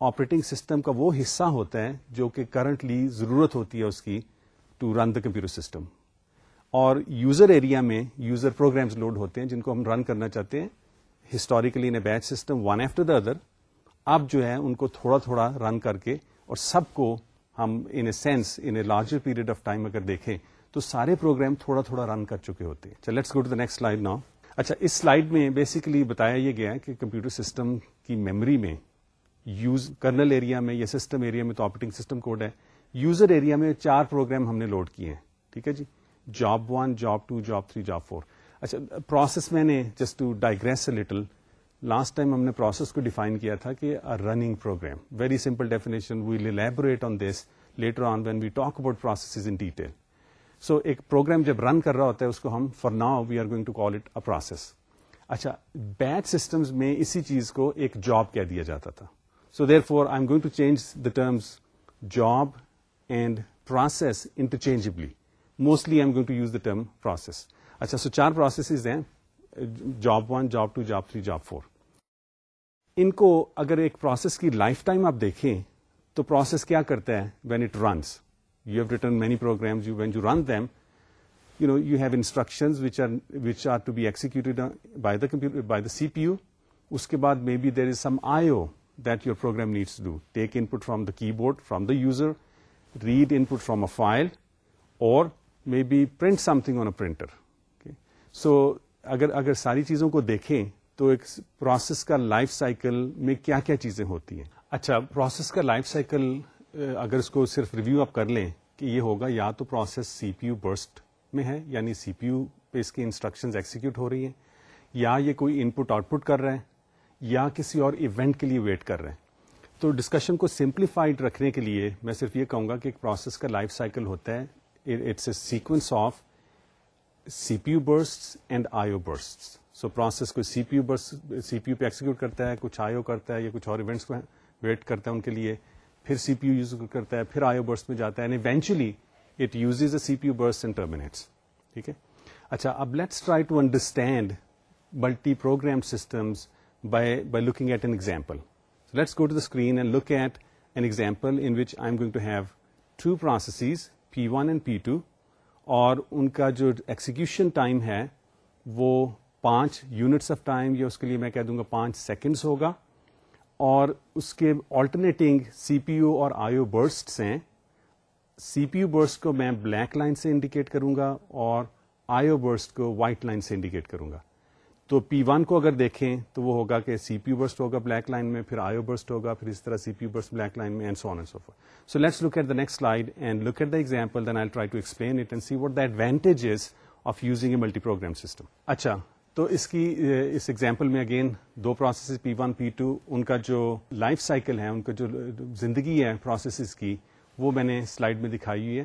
آپریٹنگ سسٹم کا وہ حصہ ہوتا ہے جو کہ کرنٹلی ضرورت ہوتی ہے اس کی۔ To run the computer system اور یوزر ایریا میں یوزر پروگرامز لوڈ ہوتے ہیں جن کو ہم رن کرنا چاہتے ہیں. Historically in a batch system one after the other اب جو ہے ان کو تھوڑا تھوڑا رن کر کے اور سب کو ہم in a sense in a larger period of time اگر دیکھیں تو سارے پروگرام تھوڑا تھوڑا رن کر چکے ہوتے ہیں. Let's go to the next slide now اچھا اس سلائڈ میں بیسیکلی بتایا یہ گیا کہ کمپیوٹر سسٹم کی میموری میں یوز کرنل ایریا میں یا سسٹم ایریا میں تو آپریٹنگ سسٹم کوڈ ہے. یوزر ایریا میں چار پروگرام ہم نے لوڈ کیے ہیں۔ ٹھیک ہے جی؟ Job one, job two, job three, job four. اچھا پروسیس میں نے just to digress little last time ہم نے پروسیس کو ڈیفائن کیا تھا کہ running program very simple definition we'll elaborate on this later on when we talk about process in detail so ایک پروگرام جب رن کر رہا ہوتا ہے، اس کو ہم for now we are going to call it a process اچھا بیچ سسٹمز میں اسی چیز کو ایک جاب کہہ دیا جاتا تھا۔ So therefore I'm going to change the terms job and process interchangeably mostly I'm going to use the term process اچھا سو چار پروسیسز ہیں job one job two job three job four ان کو اگر ایک پروسیس کی لائف ٹائم آپ دیکھیں تو پروسیس کیا کرتا ہے when it runs you have written many program when you run them you know you have instruction which are to be executed by the computer by the C P U اس کے بعد may be there is some I O that your program needs to take input from the keyboard from the user from the user, read input from a file, or maybe print something on a printer. Okay. So, agar sari cheezon ko dekhein تو ایک process کا life cycle میں کیا کیا چیزیں ہوتی ہیں اچھا پروسیس کا لائف سائیکل اگر اس کو صرف ریویو آپ کر لیں کہ یہ ہوگا یا تو process C P U burst میں ہے یعنی سی پی یو پہ اس کی انسٹرکشن ایکسیکیوٹ ہو رہی ہیں یا یہ کوئی ان پٹ آؤٹ پٹ کر رہے ہیں یا کسی اور ایونٹ کے لیے ویٹ کر رہے ہیں تو ڈسکشن کو سمپلیفائڈ رکھنے کے لیے میں صرف یہ کہوں گا کہ ایک پروسیس کا لائف سائیکل ہوتا ہے۔ It's a sequence of C P U burst and I O burst so process کو C P U burst C P U پہ ایکسیکیوٹ کرتا ہے، کچھ آئی او کرتا ہے یا کچھ اور ایونٹس کو ویٹ کرتا ہے ان کے لیے۔ پھر سی پی یو یوز کرتا ہے، پھر آئیو برس میں جاتا ہے۔ Eventually it use a C P U burst and terminates ٹھیک ہے؟ اچھا اب let's try to understand multi program systems by by looking at an example let's go to the screen and look at an example in which I'm going to have two processes P one and P two اور ان کا جو execution time ہے وہ پانچ units of time یا اس کے لیے میں کہہ دوں گا پانچ سیکنڈس ہوگا، اور اس کے آلٹرنیٹنگ سی پی یو اور آئیو برسٹ ہیں۔ سی پی یو برسٹ کو میں بلیک لائن سے انڈیکیٹ کروں گا اور آئیو برسٹ کو وائٹ لائن سے انڈیکیٹ کروں گا۔ تو پی ون کو اگر دیکھیں تو وہ ہوگا کہ سی پی برسٹ ہوگا بلیک لائن میں، پھر آئیو برسٹ ہوگا، پھر اس طرح C P U burst black line میں and so so so let's look at the next slide and look at the example then I try to explain it and see what the advantages of using a multi program system اچھا تو اس کی اس example میں again دو process P one P two ان کا جو life cycle ہے ان کا جو زندگی ہے پروسیسز کی وہ میں نے سلائڈ میں دکھائی ہوئی ہے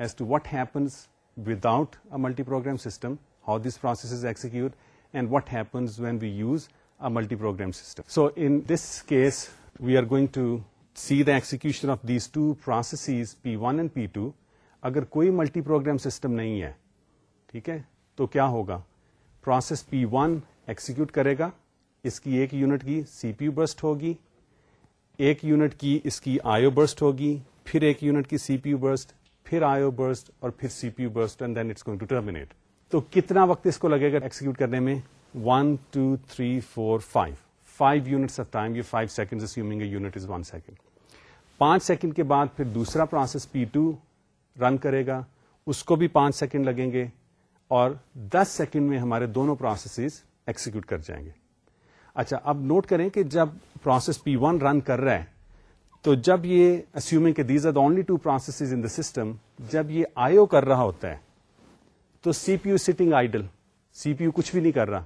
as to what happens without a multi program system how this process execute and what happens when we use a multi program system so in this case we are going to see the execution of these two processes P one and P two اگر کوئی multi program system نہیں ہے، ٹھیک ہے؟ تو کیا ہوگا؟ Process P one execute کرے گا، اس کی ایک یونٹ کی سی پی یو برسٹ ہوگی، ایک یونٹ کی اس کی آئیو برسٹ ہوگی، پھر ایک یونٹ کی سی پی یو برسٹ پھر آئیو برسٹ اور پھر C P U burst and then it's going to terminate تو کتنا وقت اس کو لگے گا ایکسیکیوٹ کرنے میں؟ One two three four five five units of time یہ five second unit is one second پانچ سیکنڈ کے بعد پھر دوسرا پروسیس پی ٹو رن کرے گا. اس کو بھی پانچ سیکنڈ لگیں گے اور دس سیکنڈ میں ہمارے دونوں پروسیسز ایکسیکیوٹ کر جائیں گے. اچھا اب نوٹ کریں کہ جب پروسیس پی ون رن کر رہا ہے، تو جب یہ اسیومنگ کہ these are the only two process in the system جب یہ آئیو کر رہا ہوتا ہے تو C P U sitting idle C P U کچھ بھی نہیں کر رہا.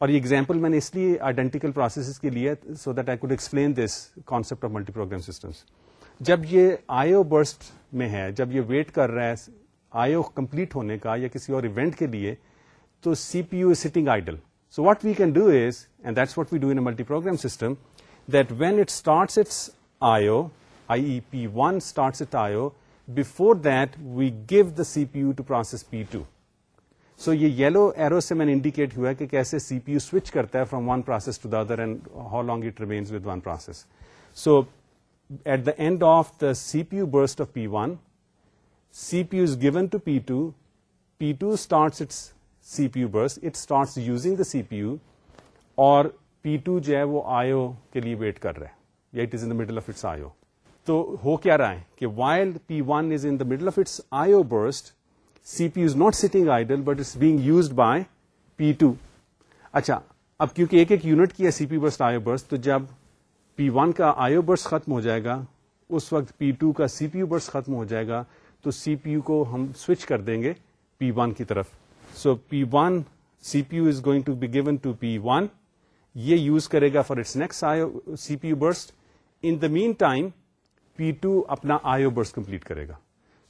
اور یہ ایگزامپل میں نے اس لیے آئیڈینٹیکل پروسیس کے لیے so that I could explain this concept of multi program systems جب یہ آئیو برسٹ میں ہے، جب یہ ویٹ کر رہا ہے آئیو کمپلیٹ ہونے کا یا کسی اور ایونٹ کے لیے، تو C P U is sitting idle so what we can do is and that's what we do in multi program system that when it starts its I O I E P one starts it I O before that we give the C P U to process P two so یہ yellow arrow سے میں نے indicate ہوا کہ کیسے C P U switch کرتا ہے from one process to the other and how long it remains with one process so at the end of the C P U burst of P one C P U is given to P two P two starts its C P U burst it starts using the C P U اور P two جو ہے وہ آئیو کے لیے wait کر رہا ہے. یا it is in the middle of its I O تو ہو کیا رہا ہے کہ while P one is in the middle of its I O burst C P is not sitting idle but it's being used by P two اچھا اب کیونکہ ایک ایک یونٹ کی ہے سی پی برسٹ آئیو برس تو جب پی ون کا آئیو برس ختم ہو جائے گا، اس وقت پی ٹو کا سی پی یو برس ختم ہو جائے گا، تو سی پی یو کو ہم سوئچ کر دیں گے پی ون کی طرف. So P one C P U is going to be given to P one یہ یوز کرے گا for its next C P U burst in the meantime P two اپنا آئیو برس complete کرے گا۔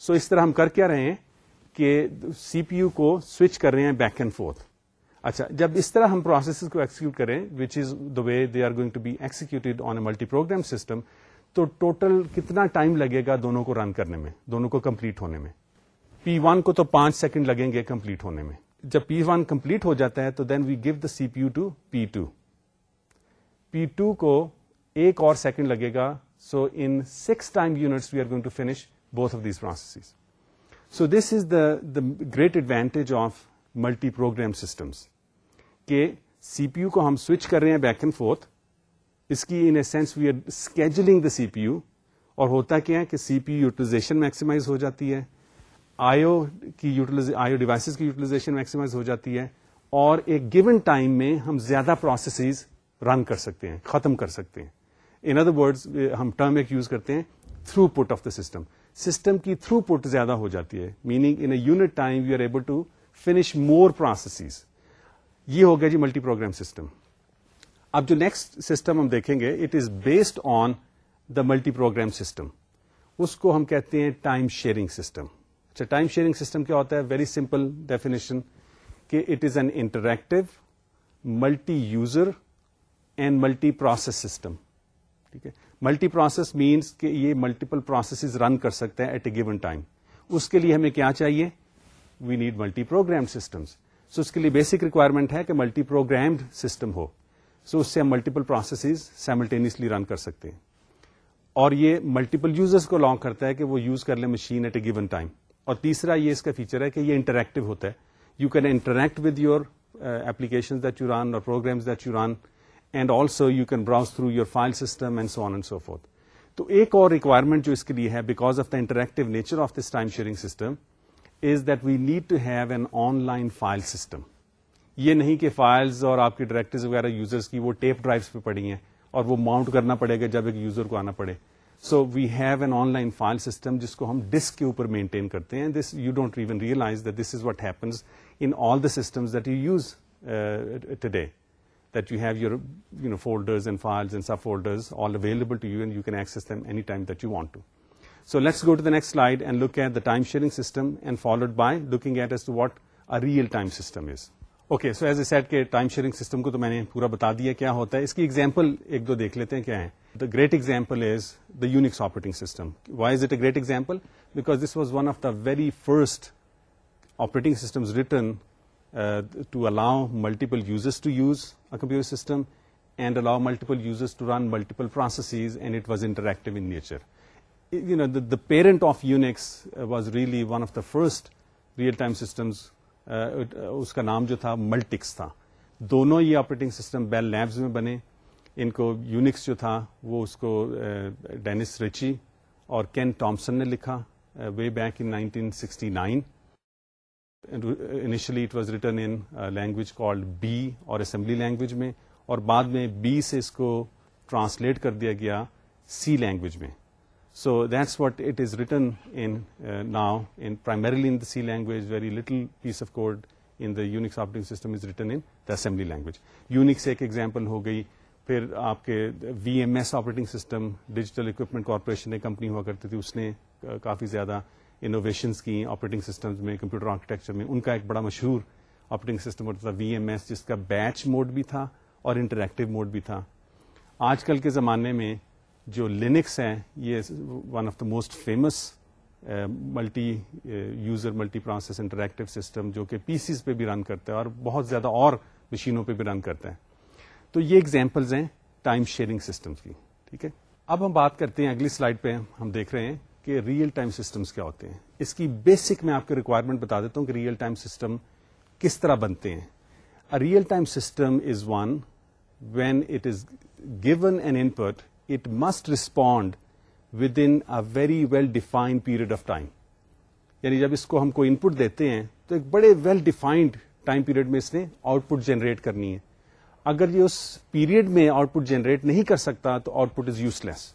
سو اس طرح ہم کر کیا رہے ہیں کہ سی پی یو کو سوئچ کر رہے ہیں بیک اینڈ فورتھ اچھا جب اس طرح ہم پروسیس کو ایکسیکیوٹ کریں which is the way they are going to be executed on a multi program system تو ٹوٹل کتنا ٹائم لگے گا دونوں کو رن کرنے میں، دونوں کو کمپلیٹ ہونے میں؟ پی ون کو تو پانچ سیکنڈ لگیں گے کمپلیٹ ہونے میں۔ جب پی ون کمپلیٹ ہو جاتا ہے، تو then we give the C P U to P two P two کو ایک اور سیکنڈ لگے گا so in six time units we are going to finish both of these process so this is the the great advantage of multi program systems کہ C P U کو ہم switch کر رہے ہیں بیک اینڈ فورتھ اس کی in a sense we are scheduling the C P U اور ہوتا کیا ہے کہ C P U utilization maximize ہو جاتی ہے آئیو کی آئیو ڈیوائسز کی یوٹیلائزیشن میکسیمائز ہو جاتی ہے اور ایک گیون ٹائم میں ہم زیادہ پروسیسز رن کر سکتے ہیں، ختم کر سکتے ہیں۔ ان ادر ورڈ ہم ٹرم ایک یوز کرتے ہیں throughput of the system system کی تھرو پٹ زیادہ ہو جاتی ہے. Meaning in unit time you are able to finish more processes یہ ہو گیا جی ملٹی پروگرام سسٹم اب جو نیکسٹ سسٹم ہم دیکھیں گے it is based on the multi program system اس کو ہم کہتے ہیں ٹائم شیئرنگ سسٹم اچھا ٹائم شیئرنگ سسٹم کیا ہوتا ہے؟ ویری سمپل ڈیفینیشن کہ it is an interactive multi user and multi process system ٹھیک ہے۔ ملٹی پروسیس مینس کہ یہ ملٹیپل پروسیس رن کر سکتے ہیں ایٹ اے گیون ٹائم اس کے لیے ہمیں کیا چاہیے؟ We need multi program systems so اس کے لیے بیسک ریکوائرمنٹ ہے کہ ملٹی پروگرامڈ سسٹم ہو۔ سو اس سے ہم ملٹیپل پروسیسز سائملٹینیسلی رن کر سکتے ہیں۔ اور یہ ملٹیپل یوزرس کو لانگ کرتا ہے کہ وہ یوز کر لیں machine at a given time اور تیسرا یہ اس کا فیچر ہے کہ یہ انٹریکٹو ہوتا ہے۔ You can interact with your application that you run اور programs that you run and also you can browse through your file system and so on and so forth تو ایک اور ریکوائرمنٹ جو اس کے لیے ہے because of the interactive nature of this time sharing system is that we need to have an online file system یہ نہیں کہ فائلز اور آپ کی ڈائریکٹرز وغیرہ یوزرس کی وہ ٹیپ ڈرائیوس پہ پڑی ہیں اور وہ ماؤنٹ کرنا پڑے گا جب ایک یوزر کو آنا پڑے. So we have an online file system جس کو ہم ڈسک کے اوپر مینٹین کرتے ہیں. This you don't even realize that this is what happens in all the systems that you use today that you have your you know, folders and files and subfolders all available to you and you can access them anytime that you want to. So let's go to the next slide and look at the time sharing system and followed by looking at as to what a real time system is. Okay so as a set کے time sharing system کو تو میں نے پورا بتا دیا کیا ہوتا ہے اس کی ایگزامپل ایک دو دیکھ لیتے ہیں کیا ہے the great example is the Unix operating system Y is it a great example because this was one of the very first operating system return to allow multiple uses to use a computer system and allow multiple uses to run multiple processes and it was attractive in nature you know the parent of Unix was really one of the first real time systems اس کا نام جو تھا Multics تھا دونوں یہ operating system Bell Labs میں بنے ان کو یونکس جو تھا وہ اس کو ڈینس ریچی اور کین ٹامسن نے لکھا way back in 1969 initially it was written in language called B اور اسمبلی لینگویج میں اور بعد میں بی سے اس کو ٹرانسلیٹ کر دیا گیا سی لینگویج میں. So that's what it is written in now in primarily in the C language very little piece of code in the Unix operating system is written in the assembly language Unix ایک example ہو گئی. پھر آپ کے V M S operating system Digital Equipment Corporation ایک company ہوا کرتی تھی، اس نے uh, کافی زیادہ انوویشنس کی آپریٹنگ سسٹمز میں کمپیوٹر آرکیٹیکچر میں، ان کا ایک بڑا مشہور آپریٹنگ سسٹم ہوتا تھا وی ایم ایس جس کا بیچ موڈ بھی تھا اور انٹریکٹو موڈ بھی تھا۔ آج کل کے زمانے میں جو لینکس ہے، یہ one of the most famous multi user multi process interactive system جو کہ پی سیز پہ بھی رن کرتا ہے اور بہت زیادہ اور مشینوں پہ بھی رن کرتا ہے۔ تو یہ ایگزامپلز ہیں ٹائم شیئرنگ سسٹم کی، ٹھیک ہے؟ اب ہم بات کرتے ہیں اگلی سلائڈ پہ، ہم دیکھ رہے ہیں۔ کہ ریئل ٹائم سسٹمز کیا ہوتے ہیں۔ اس کی بیسک میں آپ کے ریکوائرمنٹ بتا دیتا ہوں کہ ریئل ٹائم سسٹم کس طرح بنتے ہیں۔ Real time system is one when it is given an input it must respond within very well defined period of time یعنی جب اس کو ہم کو ان پٹ دیتے ہیں، تو ایک بڑے ویل ڈیفائنڈ ٹائم پیریڈ میں اس نے آؤٹ پٹ جنریٹ کرنی ہے۔ اگر یہ اس پیریڈ میں آؤٹ پٹ جنریٹ نہیں کر سکتا، تو output is useless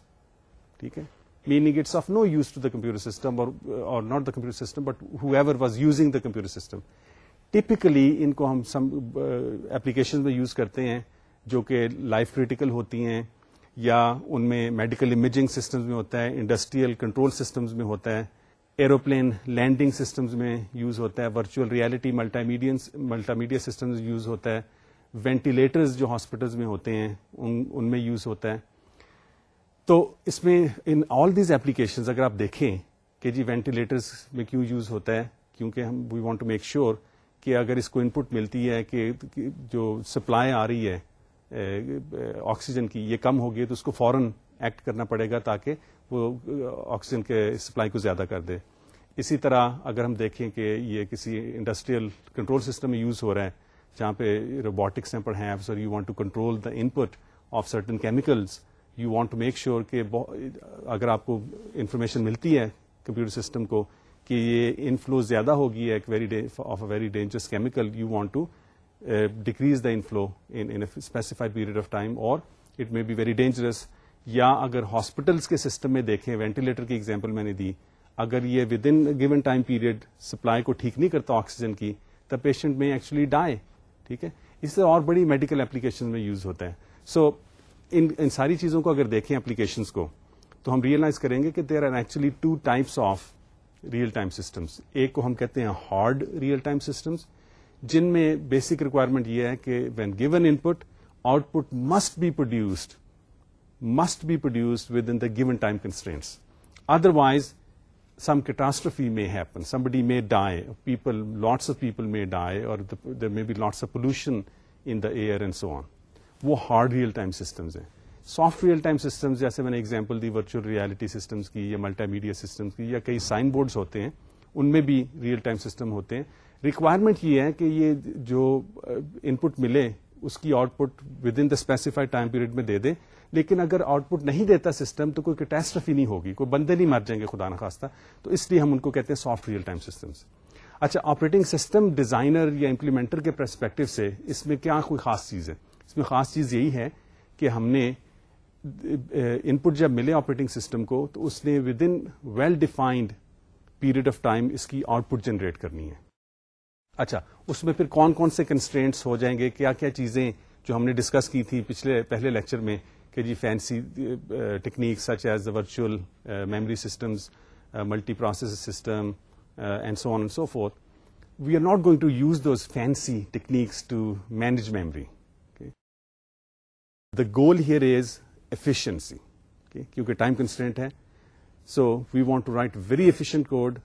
ٹھیک ہے؟ Meaning it's of no use to the computer system اور not the computer system but whoever was using the computer system typically ان کو ہم سم ایپلیکیشن میں یوز کرتے ہیں جو کہ لائف کریٹیکل ہوتی ہیں یا ان میں میڈیکل امیجنگ سسٹمز میں ہوتا ہے انڈسٹریل کنٹرول سسٹمز میں ہوتا ہے ایروپلین لینڈنگ سسٹمز میں یوز ہوتا ہے virtual reality multi multimedia systems use ہوتا ہے وینٹیلیٹرز جو ہاسپٹلز میں ہوتے ہیں، ان ان میں یوز ہوتا ہے. تو اس میں ان آل دیز ایپلیکیشن اگر آپ دیکھیں کہ جی وینٹیلیٹرز میں کیوں یوز ہوتا ہے، کیونکہ ہم we want to make sure کہ اگر اس کو ان پٹ ملتی ہے کہ جو سپلائی آ رہی ہے آکسیجن کی، یہ کم ہوگی تو اس کو فوراً ایکٹ کرنا پڑے گا تاکہ وہ آکسیجن کے سپلائی کو زیادہ کر دے۔ اسی طرح اگر ہم دیکھیں کہ یہ کسی انڈسٹریل کنٹرول سسٹم میں یوز ہو رہا ہے، جہاں پہ روبوٹکس ہیں perhaps you want to control the input of certain chemicals you want to make sure کہ اگر آپ کو انفارمیشن ملتی ہے کمپیوٹر سسٹم کو کہ یہ انفلو زیادہ ہوگی ایک very of a very dangerous chemical you want to decrease the inflow in specified period of time اور it may be very dangerous یا اگر ہاسپٹلس کے سسٹم میں دیکھیں وینٹیلیٹر کی ایگزامپل میں نے دی اگر یہ within given time period supply کو ٹھیک نہیں کرتا آکسیجن کی دا پیشنٹ میں ایکچولی ڈائی ٹھیک ہے؟ اس سے اور بڑی میڈیکل اپلیکیشن میں یوز ہوتا ہے. سو so, ان ان ساری چیزوں کو اگر دیکھیں اپلیکیشنس کو، تو ہم ریئلائز کریں گے کہ there are actually two types of real time systems ایک کو ہم کہتے ہیں ہارڈ ریئل ٹائم سسٹمس جن میں بیسک ریکوائرمنٹ یہ ہے کہ when given input output must be produced must be produced within the given time constraints otherwise some catastrophe may happen somebody may die people lots of people may die or there may be lots of pollution in the air and so on وہ hard real time systems ہیں۔ Soft real time systems جیسے میں نے example دی virtual reality systems کی یا multi media systems کی یا کئی سائن بورڈز ہوتے ہیں، ان میں بھی ریئل ٹائم سسٹم ہوتے ہیں۔ ریکوائرمنٹ یہ ہے کہ یہ جو uh, ان پٹ ملے، اس کی output within the specified time period میں دے دے۔ لیکن اگر آؤٹ پٹ نہیں دیتا سسٹم تو کوئی کیٹاسٹرفی نہیں ہوگی۔ کوئی بندے نہیں مر جائیں گے، خدا نخواستہ۔ تو اس لیے ہم ان کو کہتے ہیں سافٹ ریئل ٹائم سسٹمس اچھا آپریٹنگ سسٹم ڈیزائنر یا امپلیمنٹر کے پرسپیکٹو سے اس میں کیا کوئی خاص چیز ہے؟ میں خاص چیز یہی ہے کہ ہم نے ان پٹ جب ملے آپریٹنگ سسٹم کو، تو اس نے within well defined period of time اس کی آؤٹ پٹ جنریٹ کرنی ہے۔ اچھا اس میں پھر کون کون سے کنسٹرینٹس ہو جائیں گے؟ کیا کیا چیزیں جو ہم نے ڈسکس کی تھی پچھلے، پہلے لیکچر میں کہ جی fancy technique such as virtual memory systems multi process system and so on so forth we are not going to use those fancy techniques to manage memory the goal here is efficiency کیونکہ time constraint ہے so we want to write very efficient code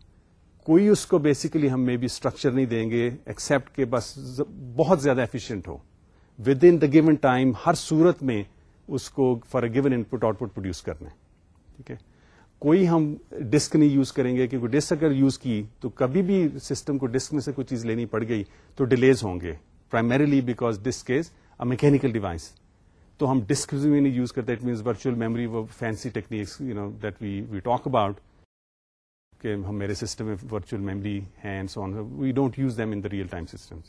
کوئی اس کو basically ہم میں بھی structure نہیں دیں گے ایکسپٹ کہ بس بہت زیادہ ایفیشینٹ ہو within the given time ہر صورت میں اس کو for a given input output produce کرنا ہے ٹھیک ہے کوئی ہم ڈسک نہیں یوز کریں گے کیونکہ ڈسک اگر یوز کی تو کبھی بھی سسٹم کو ڈسک میں سے کوئی چیز لینی پڑ گئی تو ڈیلیز ہوں گے primarily because disk is a mechanical device تو ہم ڈسک بھی نہیں یوز کرتے اٹ مینس ورچوئل میموری وہ fancy techniques you know that we we talk about کہ ہم میرے سسٹم میں ورچوئل میموری ہے and so on we don't use them in the real time system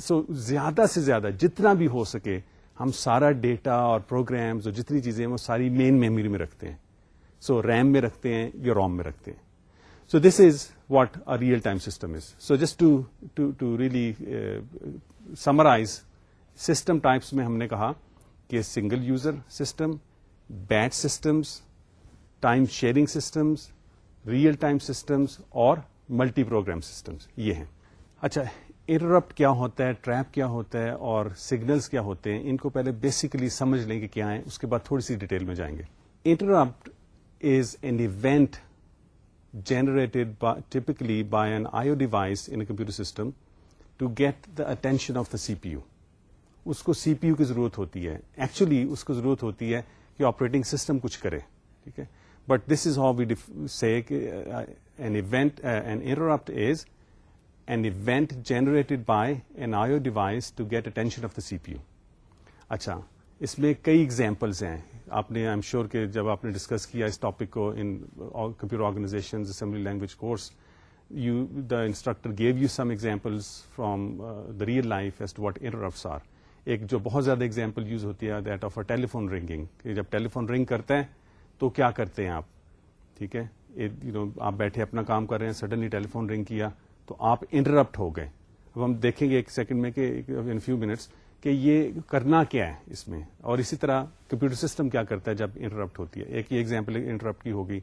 so زیادہ سے زیادہ جتنا بھی ہو سکے، ہم سارا ڈیٹا اور پروگرامز اور جتنی چیزیں وہ ساری مین میموری میں رکھتے ہیں. سو ریم میں رکھتے ہیں یا روم میں رکھتے ہیں. So this is what a real time system is so just to to really summarize system types میں ہم نے کہا کہ single user system batch systems time sharing systems real time systems اور ملٹی پروگرام سسٹمس یہ ہیں۔ اچھا interrupt کیا ہوتا ہے؟ ٹریپ کیا ہوتا ہے؟ اور سگنلس کیا ہوتے ہیں؟ ان کو پہلے بیسیکلی سمجھ لیں کہ کیا ہے اس کے بعد تھوڑی سی ڈیٹیل میں جائیں گے۔ Interrupt is an event generated typically by an I O device in computer system to get the attention of the C P U اس کو سی پی یو کی ضرورت ہوتی ہے۔ ایکچولی اس کو ضرورت ہوتی ہے کہ آپریٹنگ سسٹم کچھ کرے، ٹھیک ہے؟ But this is how we see an event an interrupt is an event generated by an I O device to get attention of the C P U اچھا اس میں کئی ایگزامپلس ہیں۔ آپ نے آئی ایم شیور کہ جب آپ نے ڈسکس کیا اس ٹاپک کو in computer organization assembly language course you the instructor gave you some examples from the real life as to what interrupts are ایک جو بہت زیادہ ایگزامپل یوز ہوتی ہے that of a telephone ringing جب ٹیلیفون رنگ کرتے ہیں، تو کیا کرتے ہیں آپ؟ ٹھیک ہے؟ یو نو آپ بیٹھے اپنا کام کر رہے ہیں سڈنلی ٹیلیفون رنگ کیا، تو آپ انٹرپٹ ہو گئے. اب ہم دیکھیں گے ایک سیکنڈ میں کہ ان فیو منٹس کہ یہ کرنا کیا ہے اس میں. اور اسی طرح کمپیوٹر سسٹم کیا کرتا ہے جب انٹرپٹ ہوتی ہے؟ ایک یہ ایگزامپل انٹرپٹ کی ہوگی.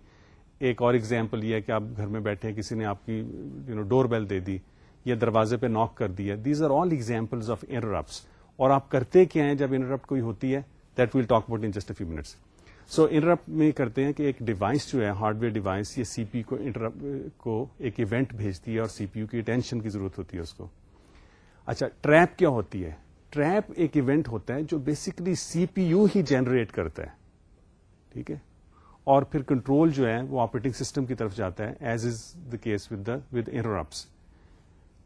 ایک اور ایگزامپل یہ ہے کہ آپ گھر میں بیٹھے کسی نے آپ کی یو نو ڈور بیل دے دی، یا دروازے پہ ناک کر دیا. These are all example of interrupts اور آپ کرتے کیا ہیں جب انٹرپٹ کوئی ہوتی ہے that will talk about in just a few minutes so interrupt میں کرتے ہیں کہ ایک ڈیوائس جو ہے ہارڈ ویئر ڈیوائس یہ سی پی کو کو ایک ایونٹ بھیجتی ہے اور سی پی یو کی اٹینشن کی ضرورت ہوتی ہے اس کو. اچھا ٹریپ کیا ہوتی ہے؟ ٹریپ ایک ایونٹ ہوتا ہے جو بیسکلی سی پی یو ہی جنریٹ کرتا ہے. ٹھیک ہے؟ اور پھر کنٹرول جو ہے، وہ آپریٹنگ سسٹم کی طرف جاتا ہے as is the case with with interrupts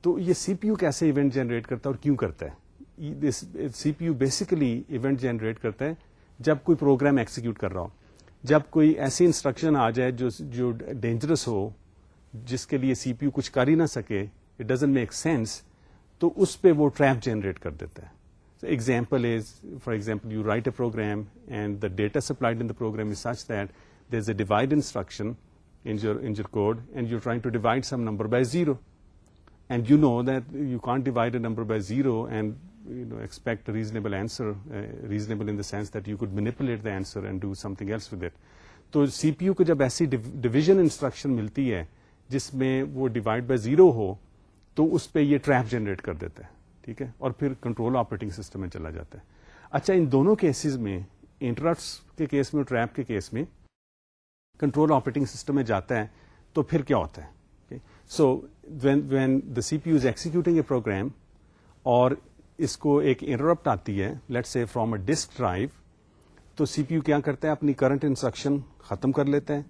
تو یہ سی پی یو کیسے ایونٹ جنریٹ کرتا ہے اور کیوں کرتا ہے؟ C P U basically event generate کرتا ہے جب کوئی پروگرام ایکسیکیوٹ کر رہا ہو، جب کوئی ایسی انسٹرکشن آ جائے جو جو ڈینجرس ہو، جس کے لیے سی پی یو کچھ کر ہی نہ سکے اٹ ڈزنٹ میک سینس تو اس پہ وہ ٹریپ جنریٹ کر دیتا ہے example is for example you write a program and the data supplied in the program is such that there is a divide instruction in code and you trying to divide some number by zero and you know that you can't divide a number by zero and know, expect a reasonable answer, uh, reasonable in the sense that you could manipulate the answer and do something else with it. تو C P U کو جب ایسی division instruction ملتی ہے جس میں وہ divide by zero ہو تو اس پہ یہ ٹریپ جنریٹ کر دیتا ہے ٹھیک ہے؟ اور پھر کنٹرول آپریٹنگ سسٹم میں چلا جاتا ہے۔ اچھا ان دونوں کیسز میں انٹرپٹس کے کیس میں اور ٹریپ کے کیس میں کنٹرول آپریٹنگ سسٹم میں جاتا ہے تو پھر کیا ہوتا ہے؟ So when when the C P U is executing a program اور اس کو ایک انٹرپٹ آتی ہے. Let's say from a disk drive تو سی پی یو کیا کرتا ہے؟ اپنی کرنٹ انسٹرکشن ختم کر لیتا ہے.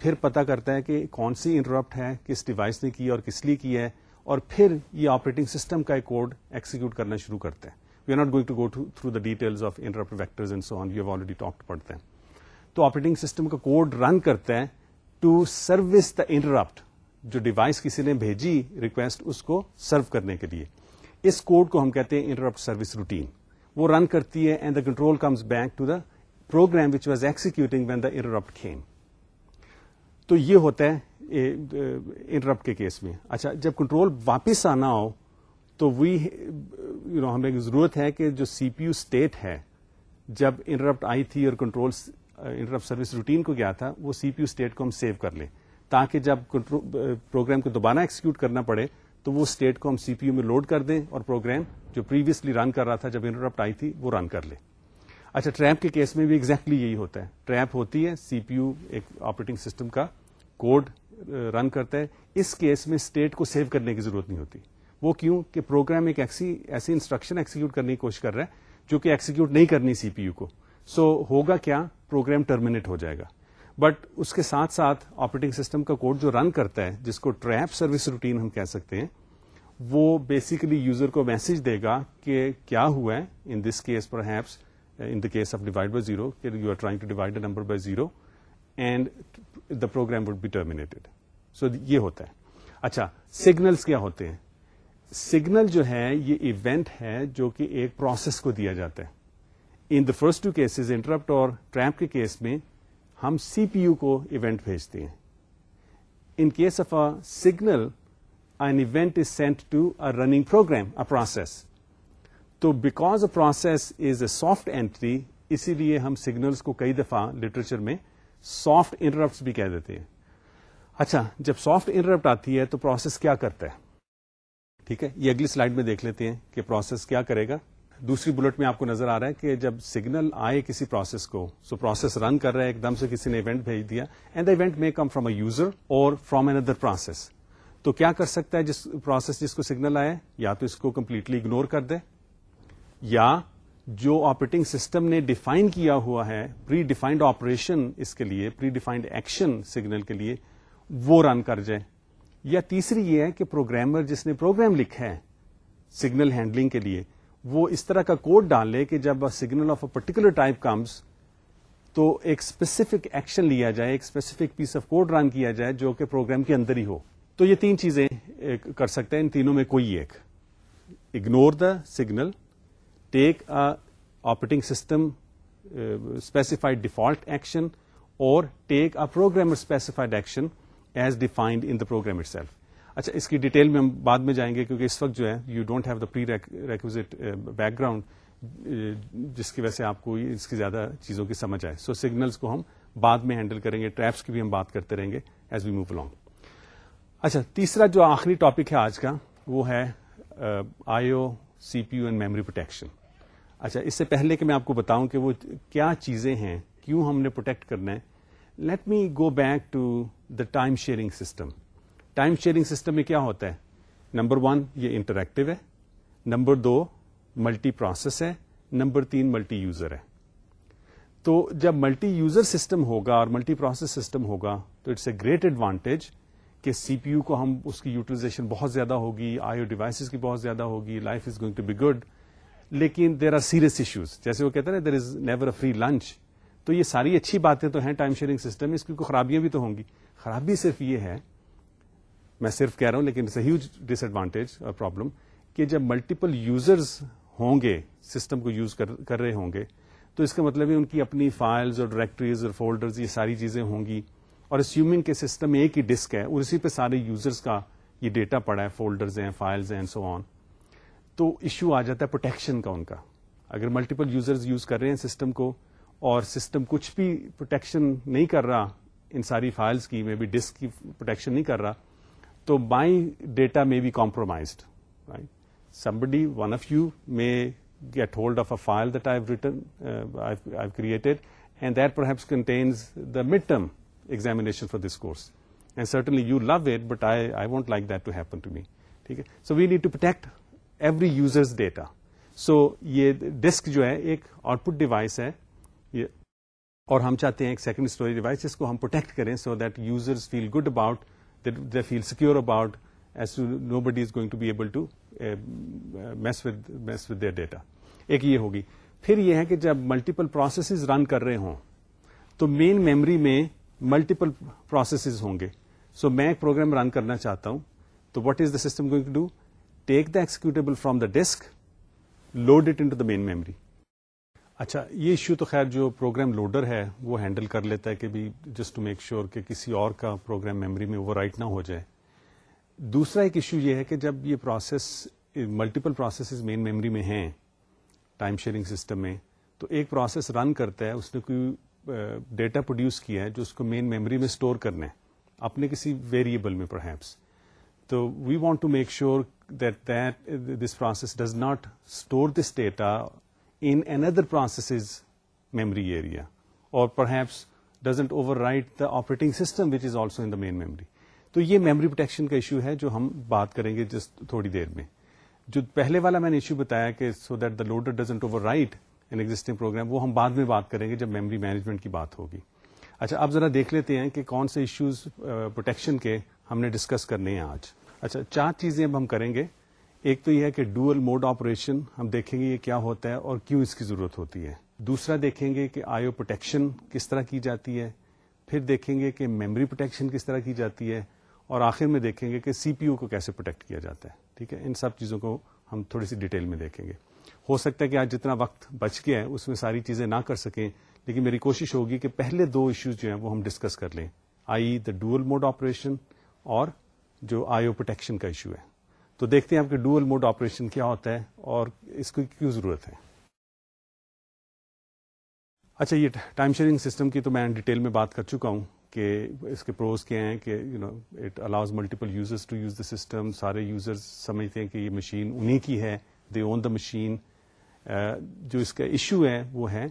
پھر پتا کرتا ہے کہ کون سی انٹرپٹ ہے، کس ڈیوائس نے کی اور کس لیے کی ہے. اور پھر یہ آپریٹنگ سسٹم کا ایک کوڈ ایکسیکیوٹ کرنا شروع کرتا ہے. We are not going to go through the details of interrupt vectors and so on you have already talk پڑھتے ہیں تو آپریٹنگ سسٹم کا کوڈ رن کرتا ہے ٹو سروس دا انٹرپٹ جو ڈیوائس کسی نے بھیجی ریکویسٹ اس کو سرو کرنے کے لیے. اس کوڈ کو ہم کہتے ہیں انٹرپٹ سروس روٹین وہ رن کرتی ہے and the control comes back to the program which was executing when the interrupt came تو یہ ہوتا ہے انٹرپٹ کے کیس میں۔ اچھا جب کنٹرول واپس آنا ہو تو وی یو نو ہمیں ضرورت ہے کہ جو سی پی یو اسٹیٹ ہے، جب انٹرپٹ آئی تھی اور کنٹرول انٹرپٹ سروس روٹین کو گیا تھا، وہ سی پی یو اسٹیٹ کو ہم سیو کر لیں۔ تاکہ جب پروگرام کو دوبارہ ایکسیکیوٹ کرنا پڑے تو وہ اسٹیٹ کو ہم سی پی یو میں لوڈ کر دیں اور پروگرام جو پریویسلی رن کر رہا تھا جب انٹرپٹ آئی تھی وہ رن کر لے۔ اچھا ٹریپ کے کیس میں بھی ایگزیکٹلی یہی ہوتا ہے۔ ٹریپ ہوتی ہے سی پی یو ایک آپریٹنگ سسٹم کا کوڈ رن کرتا ہے۔ اس کیس میں اسٹیٹ کو سیو کرنے کی ضرورت نہیں ہوتی۔ وہ کیوں؟ کہ پروگرام ایک ایسی ایسی انسٹرکشن ایکسیکیوٹ کرنے کی کوشش کر رہا ہے جو کہ ایکسیکیوٹ نہیں کرنی سی پی یو کو۔ سو so, ہوگا کیا؟ پروگرام ٹرمینیٹ ہو جائے گا۔ بٹ اس کے ساتھ ساتھ آپریٹنگ سسٹم کا کوڈ جو رن کرتا ہے، جس کو ٹریپ سروس روٹین ہم کہہ سکتے ہیں، وہ بیسیکلی یوزر کو میسج دے گا کہ کیا ہوا ہے in this case per happens in the case of divide by zero you are trying to divide a number by zero and the program would be terminated so یہ ہوتا ہے۔ اچھا سگنلس کیا ہوتے ہیں؟ سگنل جو ہے، یہ ایونٹ ہے جو کہ ایک پروسیس کو دیا جاتا ہے۔ In the first two cases interrupt اور ٹریمپ کے کیس میں ہم سی پی یو کو ایونٹ بھیجتے ہیں۔ In case of a signal an event is sent to a running program a process تو because a process is a soft entry اسی لیے ہم سگنلس کو کئی دفعہ لٹریچر میں سافٹ انٹرپٹ بھی کہہ دیتے ہیں۔ اچھا جب سافٹ انٹرپٹ آتی ہے تو پروسیس کیا کرتا ہے؟ ٹھیک ہے، یہ اگلی سلائڈ میں دیکھ لیتے ہیں کہ پروسیس کیا کرے گا۔ دوسری بلٹ میں آپ کو نظر آ رہا ہے کہ جب سگنل آئے کسی پروسیس کو سو پروسیس رن کر رہا ہے، ایک دم سے کسی نے ایونٹ بھیج دیا اینڈ دا ایونٹ میں کم فرام اے یوزر اور فرام این ادر پروسیس تو کیا کر سکتا ہے جس پروسیس جس کو سگنل آئے یا تو اس کو کمپلیٹلی اگنور کر دے، یا جو آپریٹنگ سسٹم نے ڈیفائن کیا ہوا ہے پری ڈیفائنڈ آپریشن اس کے لیے پری ڈیفائنڈ ایکشن سگنل کے لیے، وہ رن کر جائے. یا تیسری یہ ہے کہ پروگرامر جس نے پروگرام لکھا ہے سگنل ہینڈلنگ کے لیے وہ اس طرح کا کوڈ ڈال لے کہ جب signal of a particular type comes تو ایک اسپیسیفک ایکشن لیا جائے، ایک specific piece of code run کیا جائے جو کہ پروگرام کے اندر ہی ہو۔ تو یہ تین چیزیں کر سکتے ہیں ان تینوں میں کوئی ایک۔ Ignore the signal take operating system specified default action اور take a program specified action as defined in the program itself اچھا اس کی ڈیٹیل میں ہم بعد میں جائیں گے کیونکہ اس وقت جو ہے you don't have the prerequisite background جس کی وجہ سے آپ کو اس کی زیادہ چیزوں کی سمجھ آئے۔ سو سگنلس کو ہم بعد میں ہینڈل کریں گے ٹریپس کی بھی ہم بات کرتے رہیں گے ایز وی موو along اچھا تیسرا جو آخری ٹاپک ہے آج کا، وہ ہے I O C P U and memory protection اچھا اس سے پہلے کہ میں آپ کو بتاؤں کہ وہ کیا چیزیں ہیں، کیوں ہم نے پروٹیکٹ کرنا ہے let me go back to the time sharing system time sharing system میں کیا ہوتا ہے؟ نمبر ون، یہ انٹریکٹو ہے. نمبر دو ملٹی پروسیس ہے. نمبر تین ملٹی یوزر ہے. تو جب ملٹی یوزر سسٹم ہوگا اور ملٹی پروسیس سسٹم ہوگا، تو اٹس اے گریٹ ایڈوانٹیج کہ سی پی یو کو ہم، اس کی یوٹیلائزیشن بہت زیادہ ہوگی آئی او ڈیوائسز کی بہت زیادہ ہوگی life is going to be good لیکن دیر آر سیریس ایشوز جیسے وہ کہتے ہیں there is never a free lunch تو یہ ساری اچھی باتیں تو ہیں ٹائم شیئرنگ سسٹم اس کی کوئی خرابیاں بھی تو ہوں گی۔ خرابی صرف یہ ہے میں صرف کہہ رہا ہوں، لیکن اٹس ہیوج ڈس ایڈوانٹیج اور پرابلم کہ جب ملٹیپل یوزرز ہوں گے سسٹم کو یوز کر رہے ہوں گے، تو اس کا مطلب ہے ان کی اپنی فائلز اور ڈائریکٹریز اور فولڈرز یہ ساری چیزیں ہوں گی۔ اور اسیومنگ کے سسٹم ایک ہی ڈسک ہے، اور اسی پہ سارے یوزرز کا یہ ڈیٹا پڑا ہے فولڈرز ہیں فائلز ہیں سو آن تو ایشو آ جاتا ہے پروٹیکشن کا ان کا۔ اگر ملٹیپل یوزرز یوز کر رہے ہیں سسٹم کو، اور سسٹم کچھ بھی پروٹیکشن نہیں کر رہا، ان ساری فائلز کی میں بھی ڈسک کی پروٹیکشن نہیں کر رہا تو my data may be compromised somebody one of you may get hold of a file that I written I created and that perhaps contains the mid term examination for this course and certainly you love it but I I won't like that to happen to me ٹھیک ہے so we need to protect every users data so یہ disk جو ہے ایک out put device ہے یہ اور ہم چاہتے ہیں ایک سیکنڈ اسٹوریج ڈیوائس جس کو ہم پروٹیکٹ کریں so that users feel good about they feel secure about as nobody is going to be able to mess with mess with their data ایک یہ ہوگی۔ پھر یہ ہے کہ جب ملٹیپل پروسیسز رن کر رہے ہوں، تو مین میموری میں ملٹیپل پروسیسز ہوں گے۔ سو میں ایک پروگرام رن کرنا چاہتا ہوں، تو what is the system going to do take the executable from the disk load it in the main memory اچھا یہ ایشو تو خیر جو پروگرام لوڈر ہے، وہ ہینڈل کر لیتا ہے کہ بھی جسٹ ٹو میک شیور کہ کسی اور کا پروگرام میموری میں وہ رائٹ نہ ہو جائے۔ دوسرا ایک ایشو یہ ہے کہ جب یہ process multiple processes main memory میں ہیں ٹائم شیئرنگ سسٹم میں، تو ایک پروسیس رن کرتا ہے، اس نے کوئی ڈیٹا پروڈیوس کیا ہے جو اس کو مین میموری میں اسٹور کرنا ہے، اپنے کسی ویریبل میں پرہیپس تو we want to make sure that that this process does not store this data in another processes memory area or perhaps doesn't overwrite the operating system which is also in the main memory تو یہ memory protection کا issue ہے جو ہم بات کریں گے جس تھوڑی دیر میں. جو پہلے والا میں نے ایشو بتایا کہ so that the loader doesn't overwrite an existing program وہ ہم بعد میں بات کریں گے جب میموری مینجمنٹ کی بات ہوگی. اچھا اب ذرا دیکھ لیتے ہیں کہ کون سے ایشوز پروٹیکشن uh, کے ہم نے ڈسکس کرنے ہیں آج. اچھا چار چیزیں اب ہم کریں گے. ایک تو یہ ہے کہ ڈوئل موڈ آپریشن ہم دیکھیں گے یہ کیا ہوتا ہے اور کیوں اس کی ضرورت ہوتی ہے۔ دوسرا دیکھیں گے کہ آئیو پروٹیکشن کس طرح کی جاتی ہے۔ پھر دیکھیں گے کہ میموری پروٹیکشن کس طرح کی جاتی ہے۔ اور آخر میں دیکھیں گے کہ سی پی یو کو کیسے پروٹیکٹ کیا جاتا ہے۔ ٹھیک ہے؟ ان سب چیزوں کو ہم تھوڑی سی ڈیٹیل میں دیکھیں گے۔ ہو سکتا ہے کہ آج جتنا وقت بچ گیا ہے اس میں ساری چیزیں نہ کر سکیں، لیکن میری کوشش ہوگی کہ پہلے دو ایشوز جو ہیں وہ ہم ڈسکس کر لیں۔ I the dual mode operation اور جو آئی او پروٹیکشن کا ایشو ہے۔ تو دیکھتے ہیں آپ کے ڈوئل موڈ آپریشن کیا ہوتا ہے اور اس کی کیوں ضرورت ہے۔ اچھا یہ ٹائم شیئرنگ سسٹم کی تو میں ڈیٹیل میں بات کر چکا ہوں کہ اس کے پروز کیا ہیں کہ you know it allows multiple users to use the system سارے یوزرز سمجھتے ہیں کہ یہ مشین انہیں کی ہے۔ دے اون دا مشین جو اس کا ایشو ہے وہ ہے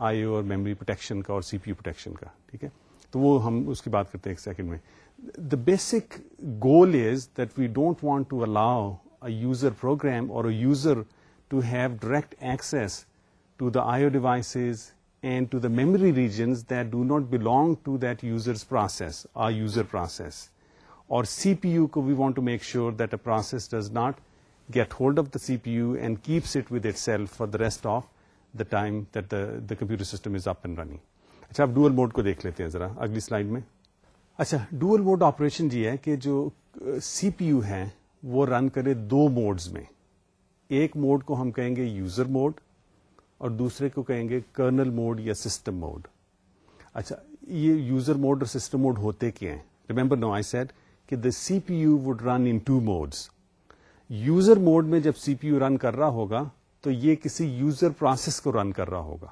آئی او اور میموری پروٹیکشن کا اور سی پی یو پروٹیکشن کا، ٹھیک ہے؟ تو وہ ہم اس کی بات کرتے ہیں ایک سیکنڈ میں۔ The basic goal is that we don't want to allow a user program or a user to have direct access to the I O devices and to the memory regions that do not belong to that user process a user process or C P U کو we want to make sure that a process does not get hold of the C P U and keeps it with itself for the rest of the time that the computer system is up and running اچھا آپ dual mode کو دیکھ لیتے ہیں ذرا اگلی slide میں اچھا ڈوئل موڈ آپریشن یہ ہے کہ جو سی پی یو ہے وہ رن کرے دو موڈز میں۔ ایک موڈ کو ہم کہیں گے یوزر موڈ اور دوسرے کو کہیں گے کرنل موڈ یا سسٹم موڈ اچھا یہ یوزر موڈ اور سسٹم موڈ ہوتے کیا ہیں؟ ریمبر نو آئی سیٹ کہ the C P U would run in two modes user mode میں جب سی پی یو رن کر رہا ہوگا، تو یہ کسی یوزر پروسیس کو رن کر رہا ہوگا۔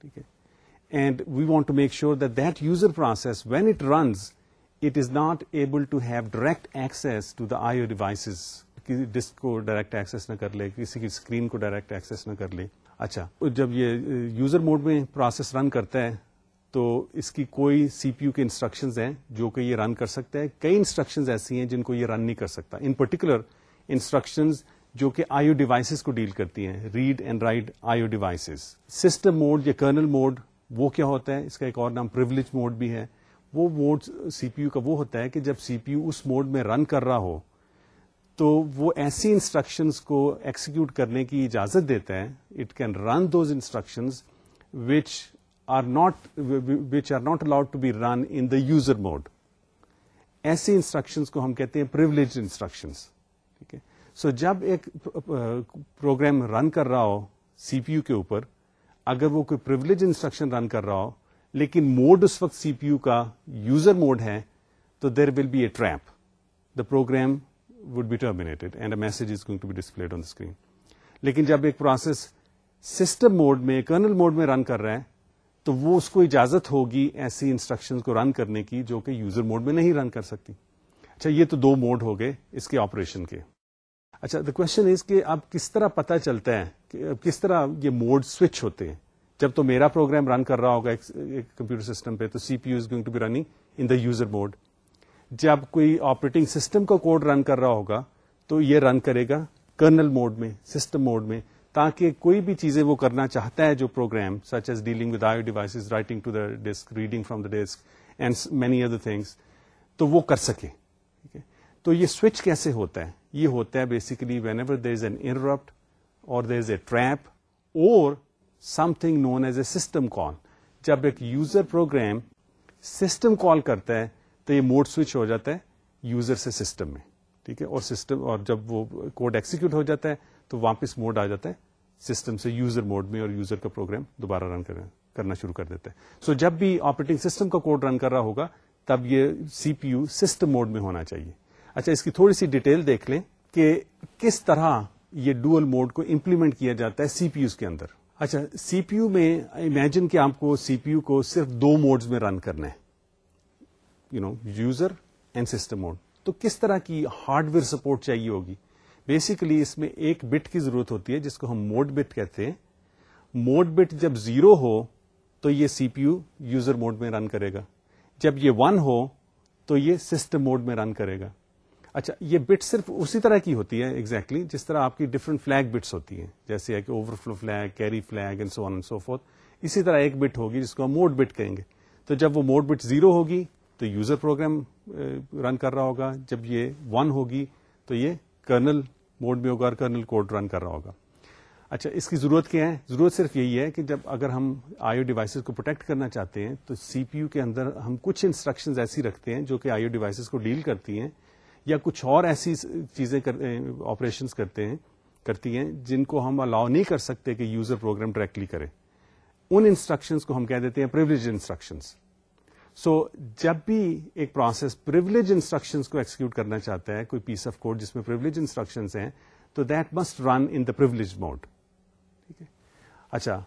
ٹھیک ہے؟ And we want to make sure that that user process when it runs it is not able to have direct access to the I O devices disk کو ڈائریکٹ ایکسیس نہ کر لے کسی کی اسکرین کو ڈائریکٹ ایکسیس نہ کر لے اچھا جب یہ یوزر موڈ میں پروسیس رن کرتا ہے تو اس کی کوئی سی پی یو کے انسٹرکشنز ہیں جو کہ یہ رن کر سکتا ہے کئی انسٹرکشنز ایسی ہیں جن کو یہ رن نہیں کر سکتا ان پرٹیکولر انسٹرکشنز جو کہ آئی او ڈیوائسز کو ڈیل کرتی ہیں read and write I O devices system mode یا کرنل موڈ وہ کیا ہوتا ہے؟ اس کا ایک اور نام پرولیج موڈ بھی ہے۔ وہ موڈ سی پی یو کا وہ ہوتا ہے کہ جب سی پی یو اس موڈ میں رن کر رہا ہو، تو وہ ایسی انسٹرکشنز کو ایکسیکیوٹ کرنے کی اجازت دیتا ہے۔ It can run those instructions which are not which are not allowed to be run in the user mode ایسی انسٹرکشنز کو ہم کہتے ہیں پرولیج انسٹرکشنز ٹھیک ہے؟ سو جب ایک پروگرام رن کر رہا ہو سی پی یو کے اوپر اگر وہ کوئی پرولیج انسٹرکشن رن کر رہا ہو، لیکن موڈ اس وقت سی پی یو کا یوزر موڈ ہے، تو there will be a trap the program would be terminated and a message is going to be displayed on the screen لیکن جب ایک پروسیس سسٹم موڈ میں کرنل موڈ میں run کر رہا ہے، تو وہ اس کو اجازت ہوگی ایسی انسٹرکشن کو رن کرنے کی جو کہ یوزر موڈ میں نہیں رن کر سکتی۔ اچھا یہ تو دو موڈ ہو گئے اس کے آپریشن کے۔ اچھا دا کوشچن از کہ اب کس طرح پتا چلتا ہے کہ کس طرح یہ موڈ سوئچ ہوتے ہیں؟ جب تو میرا پروگرام رن کر رہا ہوگا ایک کمپیوٹر سسٹم پہ، تو C P U is going to be running in the user mode جب کوئی آپریٹنگ سسٹم کا کوڈ رن کر رہا ہوگا، تو یہ رن کرے گا کرنل موڈ میں سسٹم موڈ میں، تاکہ کوئی بھی چیزیں وہ کرنا چاہتا ہے جو program such as dealing with I devices writing to the disk reading from the disk and many other things تو وہ کر سکے تو یہ سوئچ کیسے ہوتا ہے؟ یہ ہوتا ہے basically whenever there is an interrupt or there is a trap or something known as a system call جب ایک یوزر پروگرام سسٹم کال کرتا ہے تو یہ موڈ سوئچ ہو جاتا ہے یوزر سے سسٹم میں، ٹھیک ہے؟ اور سسٹم اور جب وہ کوڈ ایکسیکیوٹ ہو جاتا ہے تو واپس موڈ آ جاتا ہے سسٹم سے یوزر موڈ میں اور یوزر کا پروگرام دوبارہ رن کرنا شروع کر دیتا ہے۔ سو so جب بھی آپریٹنگ سسٹم کا کوڈ رن کر رہا ہوگا تب یہ C P U system mode میں ہونا چاہیے۔ اچھا اس کی تھوڑی سی ڈیٹیل دیکھ لیں کہ کس طرح یہ ڈوئل موڈ کو امپلیمنٹ کیا جاتا ہے سی پی یوز کے اندر۔ اچھا سی پی یو میں امیجن کہ آپ کو سی پی یو کو صرف دو موڈز میں رن کرنا ہے۔ You know user and system mode تو کس طرح کی ہارڈ ویئر سپورٹ چاہیے ہوگی؟ بیسیکلی اس میں ایک بٹ کی ضرورت ہوتی ہے، جس کو ہم موڈ بٹ کہتے ہیں۔ موڈ بٹ جب زیرو ہو، تو یہ C P U user mode میں رن کرے گا۔ جب یہ ون ہو، تو یہ سسٹم موڈ میں رن کرے گا۔ اچھا یہ بٹ صرف اسی طرح کی ہوتی ہے ایگزیکٹلی exactly, جس طرح آپ کی ڈفرنٹ فلیگ بٹس ہوتی ہیں جیسے ہے کہ overflow flag carry flag and so on so forth اسی طرح ایک بٹ ہوگی جس کو ہم موڈ بٹ کہیں گے۔ تو جب وہ موڈ بٹ زیرو ہوگی تو یوزر پروگرام رن کر رہا ہوگا۔ جب یہ ون ہوگی تو یہ کرنل موڈ میں ہوگا اور کرنل کوڈ رن کر رہا ہوگا۔ اچھا اس کی ضرورت کیا ہے؟ ضرورت صرف یہی ہے کہ جب اگر ہم آئیو ڈیوائسز کو پروٹیکٹ کرنا چاہتے ہیں تو سی پی یو کے اندر ہم کچھ انسٹرکشن ایسی رکھتے ہیں جو کہ آئیو ڈیوائسز کو ڈیل کرتی ہیں۔ یا کچھ اور ایسی چیزیں آپریشن کرتے ہیں، کرتی ہیں، جن کو ہم الاؤ نہیں کر سکتے کہ یوزر پروگرام ڈائریکٹلی کرے۔ ان انسٹرکشنس کو ہم کہہ دیتے ہیں پرولیج انسٹرکشنس سو جب بھی ایک پروسیس پرولیج انسٹرکشنس کو ایکسیکیوٹ کرنا چاہتا ہے، کوئی پیس آف کوڈ جس میں پرولیج انسٹرکشنس ہیں، تو that must run in the privilege mode ٹھیک ہے؟ اچھا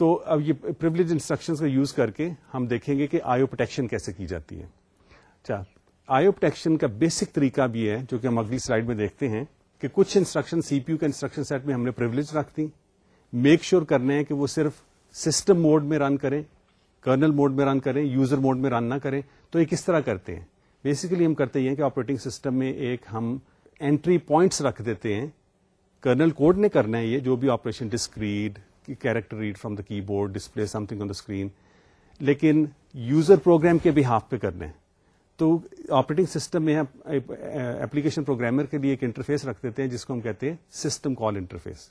تو اب یہ پرولیج انسٹرکشن کا یوز کر کے ہم دیکھیں گے کہ آئیو پروٹیکشن کیسے کی جاتی ہے۔ اچھا آئیو پروٹیکشن کا بیسک طریقہ بھی ہے، جو کہ ہم اگلی سلائڈ میں دیکھتے ہیں کہ کچھ انسٹرکشن سی پی یو کے انسٹرکشن سیٹ میں ہم نے پرولیج رکھ دی۔ میک شیور کرنے ہیں کہ وہ صرف سسٹم موڈ میں رن کریں کرنل موڈ میں رن کریں یوزر موڈ میں رن نہ کریں۔ تو یہ کس طرح کرتے ہیں؟ بیسیکلی ہم کرتے ہیں کہ آپریٹنگ سسٹم میں ایک ہم اینٹری پوائنٹس رکھ دیتے ہیں۔ کرنل کوڈ نے کرنا ہے یہ، جو بھی operation ڈسکریڈ character read from the keyboard display something on the screen لیکن یوزر پروگرام کے بھی ہاف پہ کرنا ہے۔ تو آپریٹنگ سسٹم میں اپلیکیشن پروگرامر کے لیے ایک انٹرفیس رکھ دیتے ہیں، جس کو ہم کہتے ہیں سسٹم کال انٹرفیس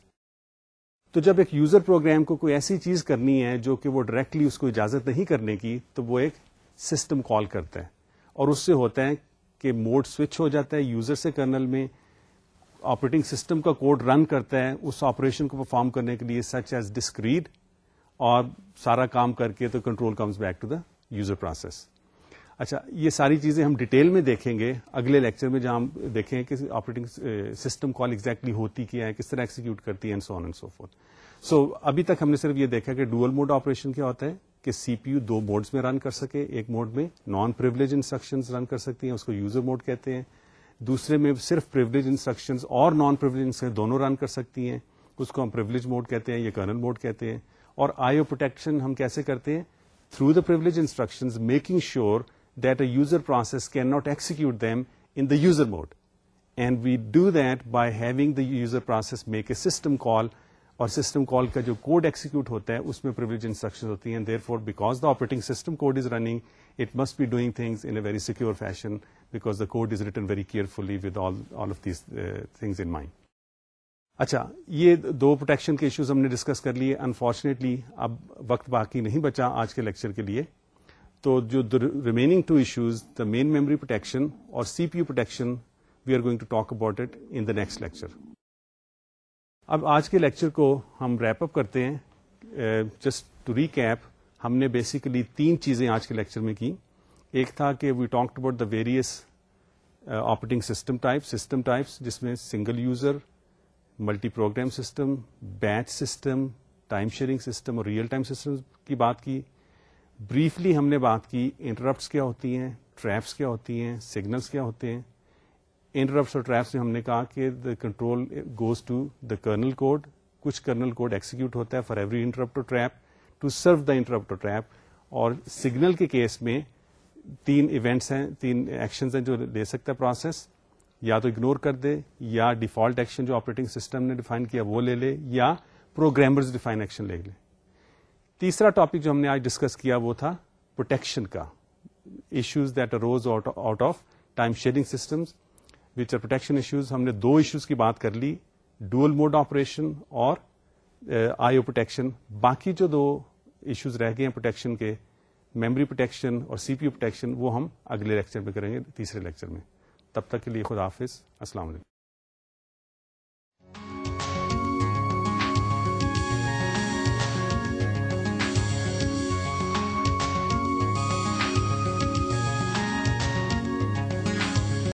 تو جب ایک یوزر پروگرام کو کوئی ایسی چیز کرنی ہے جو کہ وہ ڈائریکٹلی اس کو اجازت نہیں کرنے کی، تو وہ ایک سسٹم کال کرتا ہے۔ اور اس سے ہوتا ہے کہ موڈ سوئچ ہو جاتا ہے یوزر سے کرنل میں آپریٹنگ سسٹم کا کوڈ رن کرتا ہے۔ اس آپریشن کو پرفارم کرنے کے لیے سچ ایز ڈسکریڈ اور سارا کام کر کے تو control comes back to the user process اچھا یہ ساری چیزیں ہم ڈیٹیل میں دیکھیں گے اگلے لیکچر میں، جہاں ہم دیکھیں کہ آپریٹنگ سسٹم کال ایگزیکٹلی ہوتی کیا ہے، کس طرح ایکسیکیوٹ کرتی ہے سو اینڈ سو فور سو ابھی تک ہم نے صرف یہ دیکھا کہ ڈوئل موڈ آپریشن کیا ہوتا ہے، کہ سی پی یو دو موڈز میں رن کر سکے، ایک موڈ میں نان پرولیج انسٹرکشن رن کر سکتی ہیں، اس کو یوزر موڈ کہتے ہیں. دوسرے میں صرف پرولیج انسٹرکشن اور نان پرولیج دونوں رن کر سکتی ہیں، اس کو ہم پرولیج موڈ کہتے ہیں یا کرنل موڈ کہتے ہیں. اور آئی او پروٹیکشن ہم کیسے کرتے ہیں؟ Through the privilege instruction making sure that a user process cannot execute them in the user mode. And we do that by having the user process make a system call, اور system call کا جو code execute ہوتا ہے اس میں privileged instruction ہوتی ہیں. Therefore because the operating system code is running it must be doing things in a very secure fashion because the code is written very carefully with all of these things in mind اچھا یہ دو protection کے issues ہم نے discuss کر لیے. Unfortunately اب وقت باقی نہیں بچا آج کے لیکچر کے لیے. تو جو remaining two issues the main memory protection اور C P U protection we are going to talk about it in the next lecture اب آج کے لیکچر کو ہم ریپ اپ کرتے ہیں. جسٹ ٹو ریکیپ ہم نے بیسیکلی تین چیزیں آج کے لیکچر میں کی. ایک تھا کہ we talk about the various operating system type system types جس میں single user multi program system batch system time sharing system اور ریئل ٹائم سسٹم کی بات کی. بریفلی ہم نے بات کی انٹرپٹس کیا ہوتی ہیں ٹریپس کیا ہوتی ہیں سگنلس کیا ہوتے ہیں? انٹرپٹس اور ٹریپس میں ہم نے کہا کہ the control goes to the kernel code کچھ کرنل کوڈ ایکسیکیوٹ ہوتا ہے فار ایوری انٹرپٹ اور trap to serve the interrupt اور ٹریپ اور سگنل کے کیس میں تین ایونٹس ہیں، تین ایکشنز ہیں جو لے سکتا ہے پروسیس یا تو اگنور کر دے، یا ڈیفالٹ ایکشن جو آپریٹنگ سسٹم نے ڈیفائن کیا وہ لے لے، یا پروگرامرز ڈیفائن ایکشن لے لے۔ تیسرا ٹاپک جو ہم نے آج ڈسکس کیا وہ تھا پروٹیکشن کا issues that arose out of time sharing systems which are protection issues ہم نے دو ایشوز کی بات کر لی ڈوئل موڈ آپریشن اور آئی او پروٹیکشن باقی جو دو ایشوز رہ گئے ہیں پروٹیکشن کے میموری پروٹیکشن اور سی پی یو پروٹیکشن وہ ہم اگلے لیکچر میں کریں گے، تیسرے لیکچر میں. تب تک کے لیے خدا حافظ. السلام علیکم.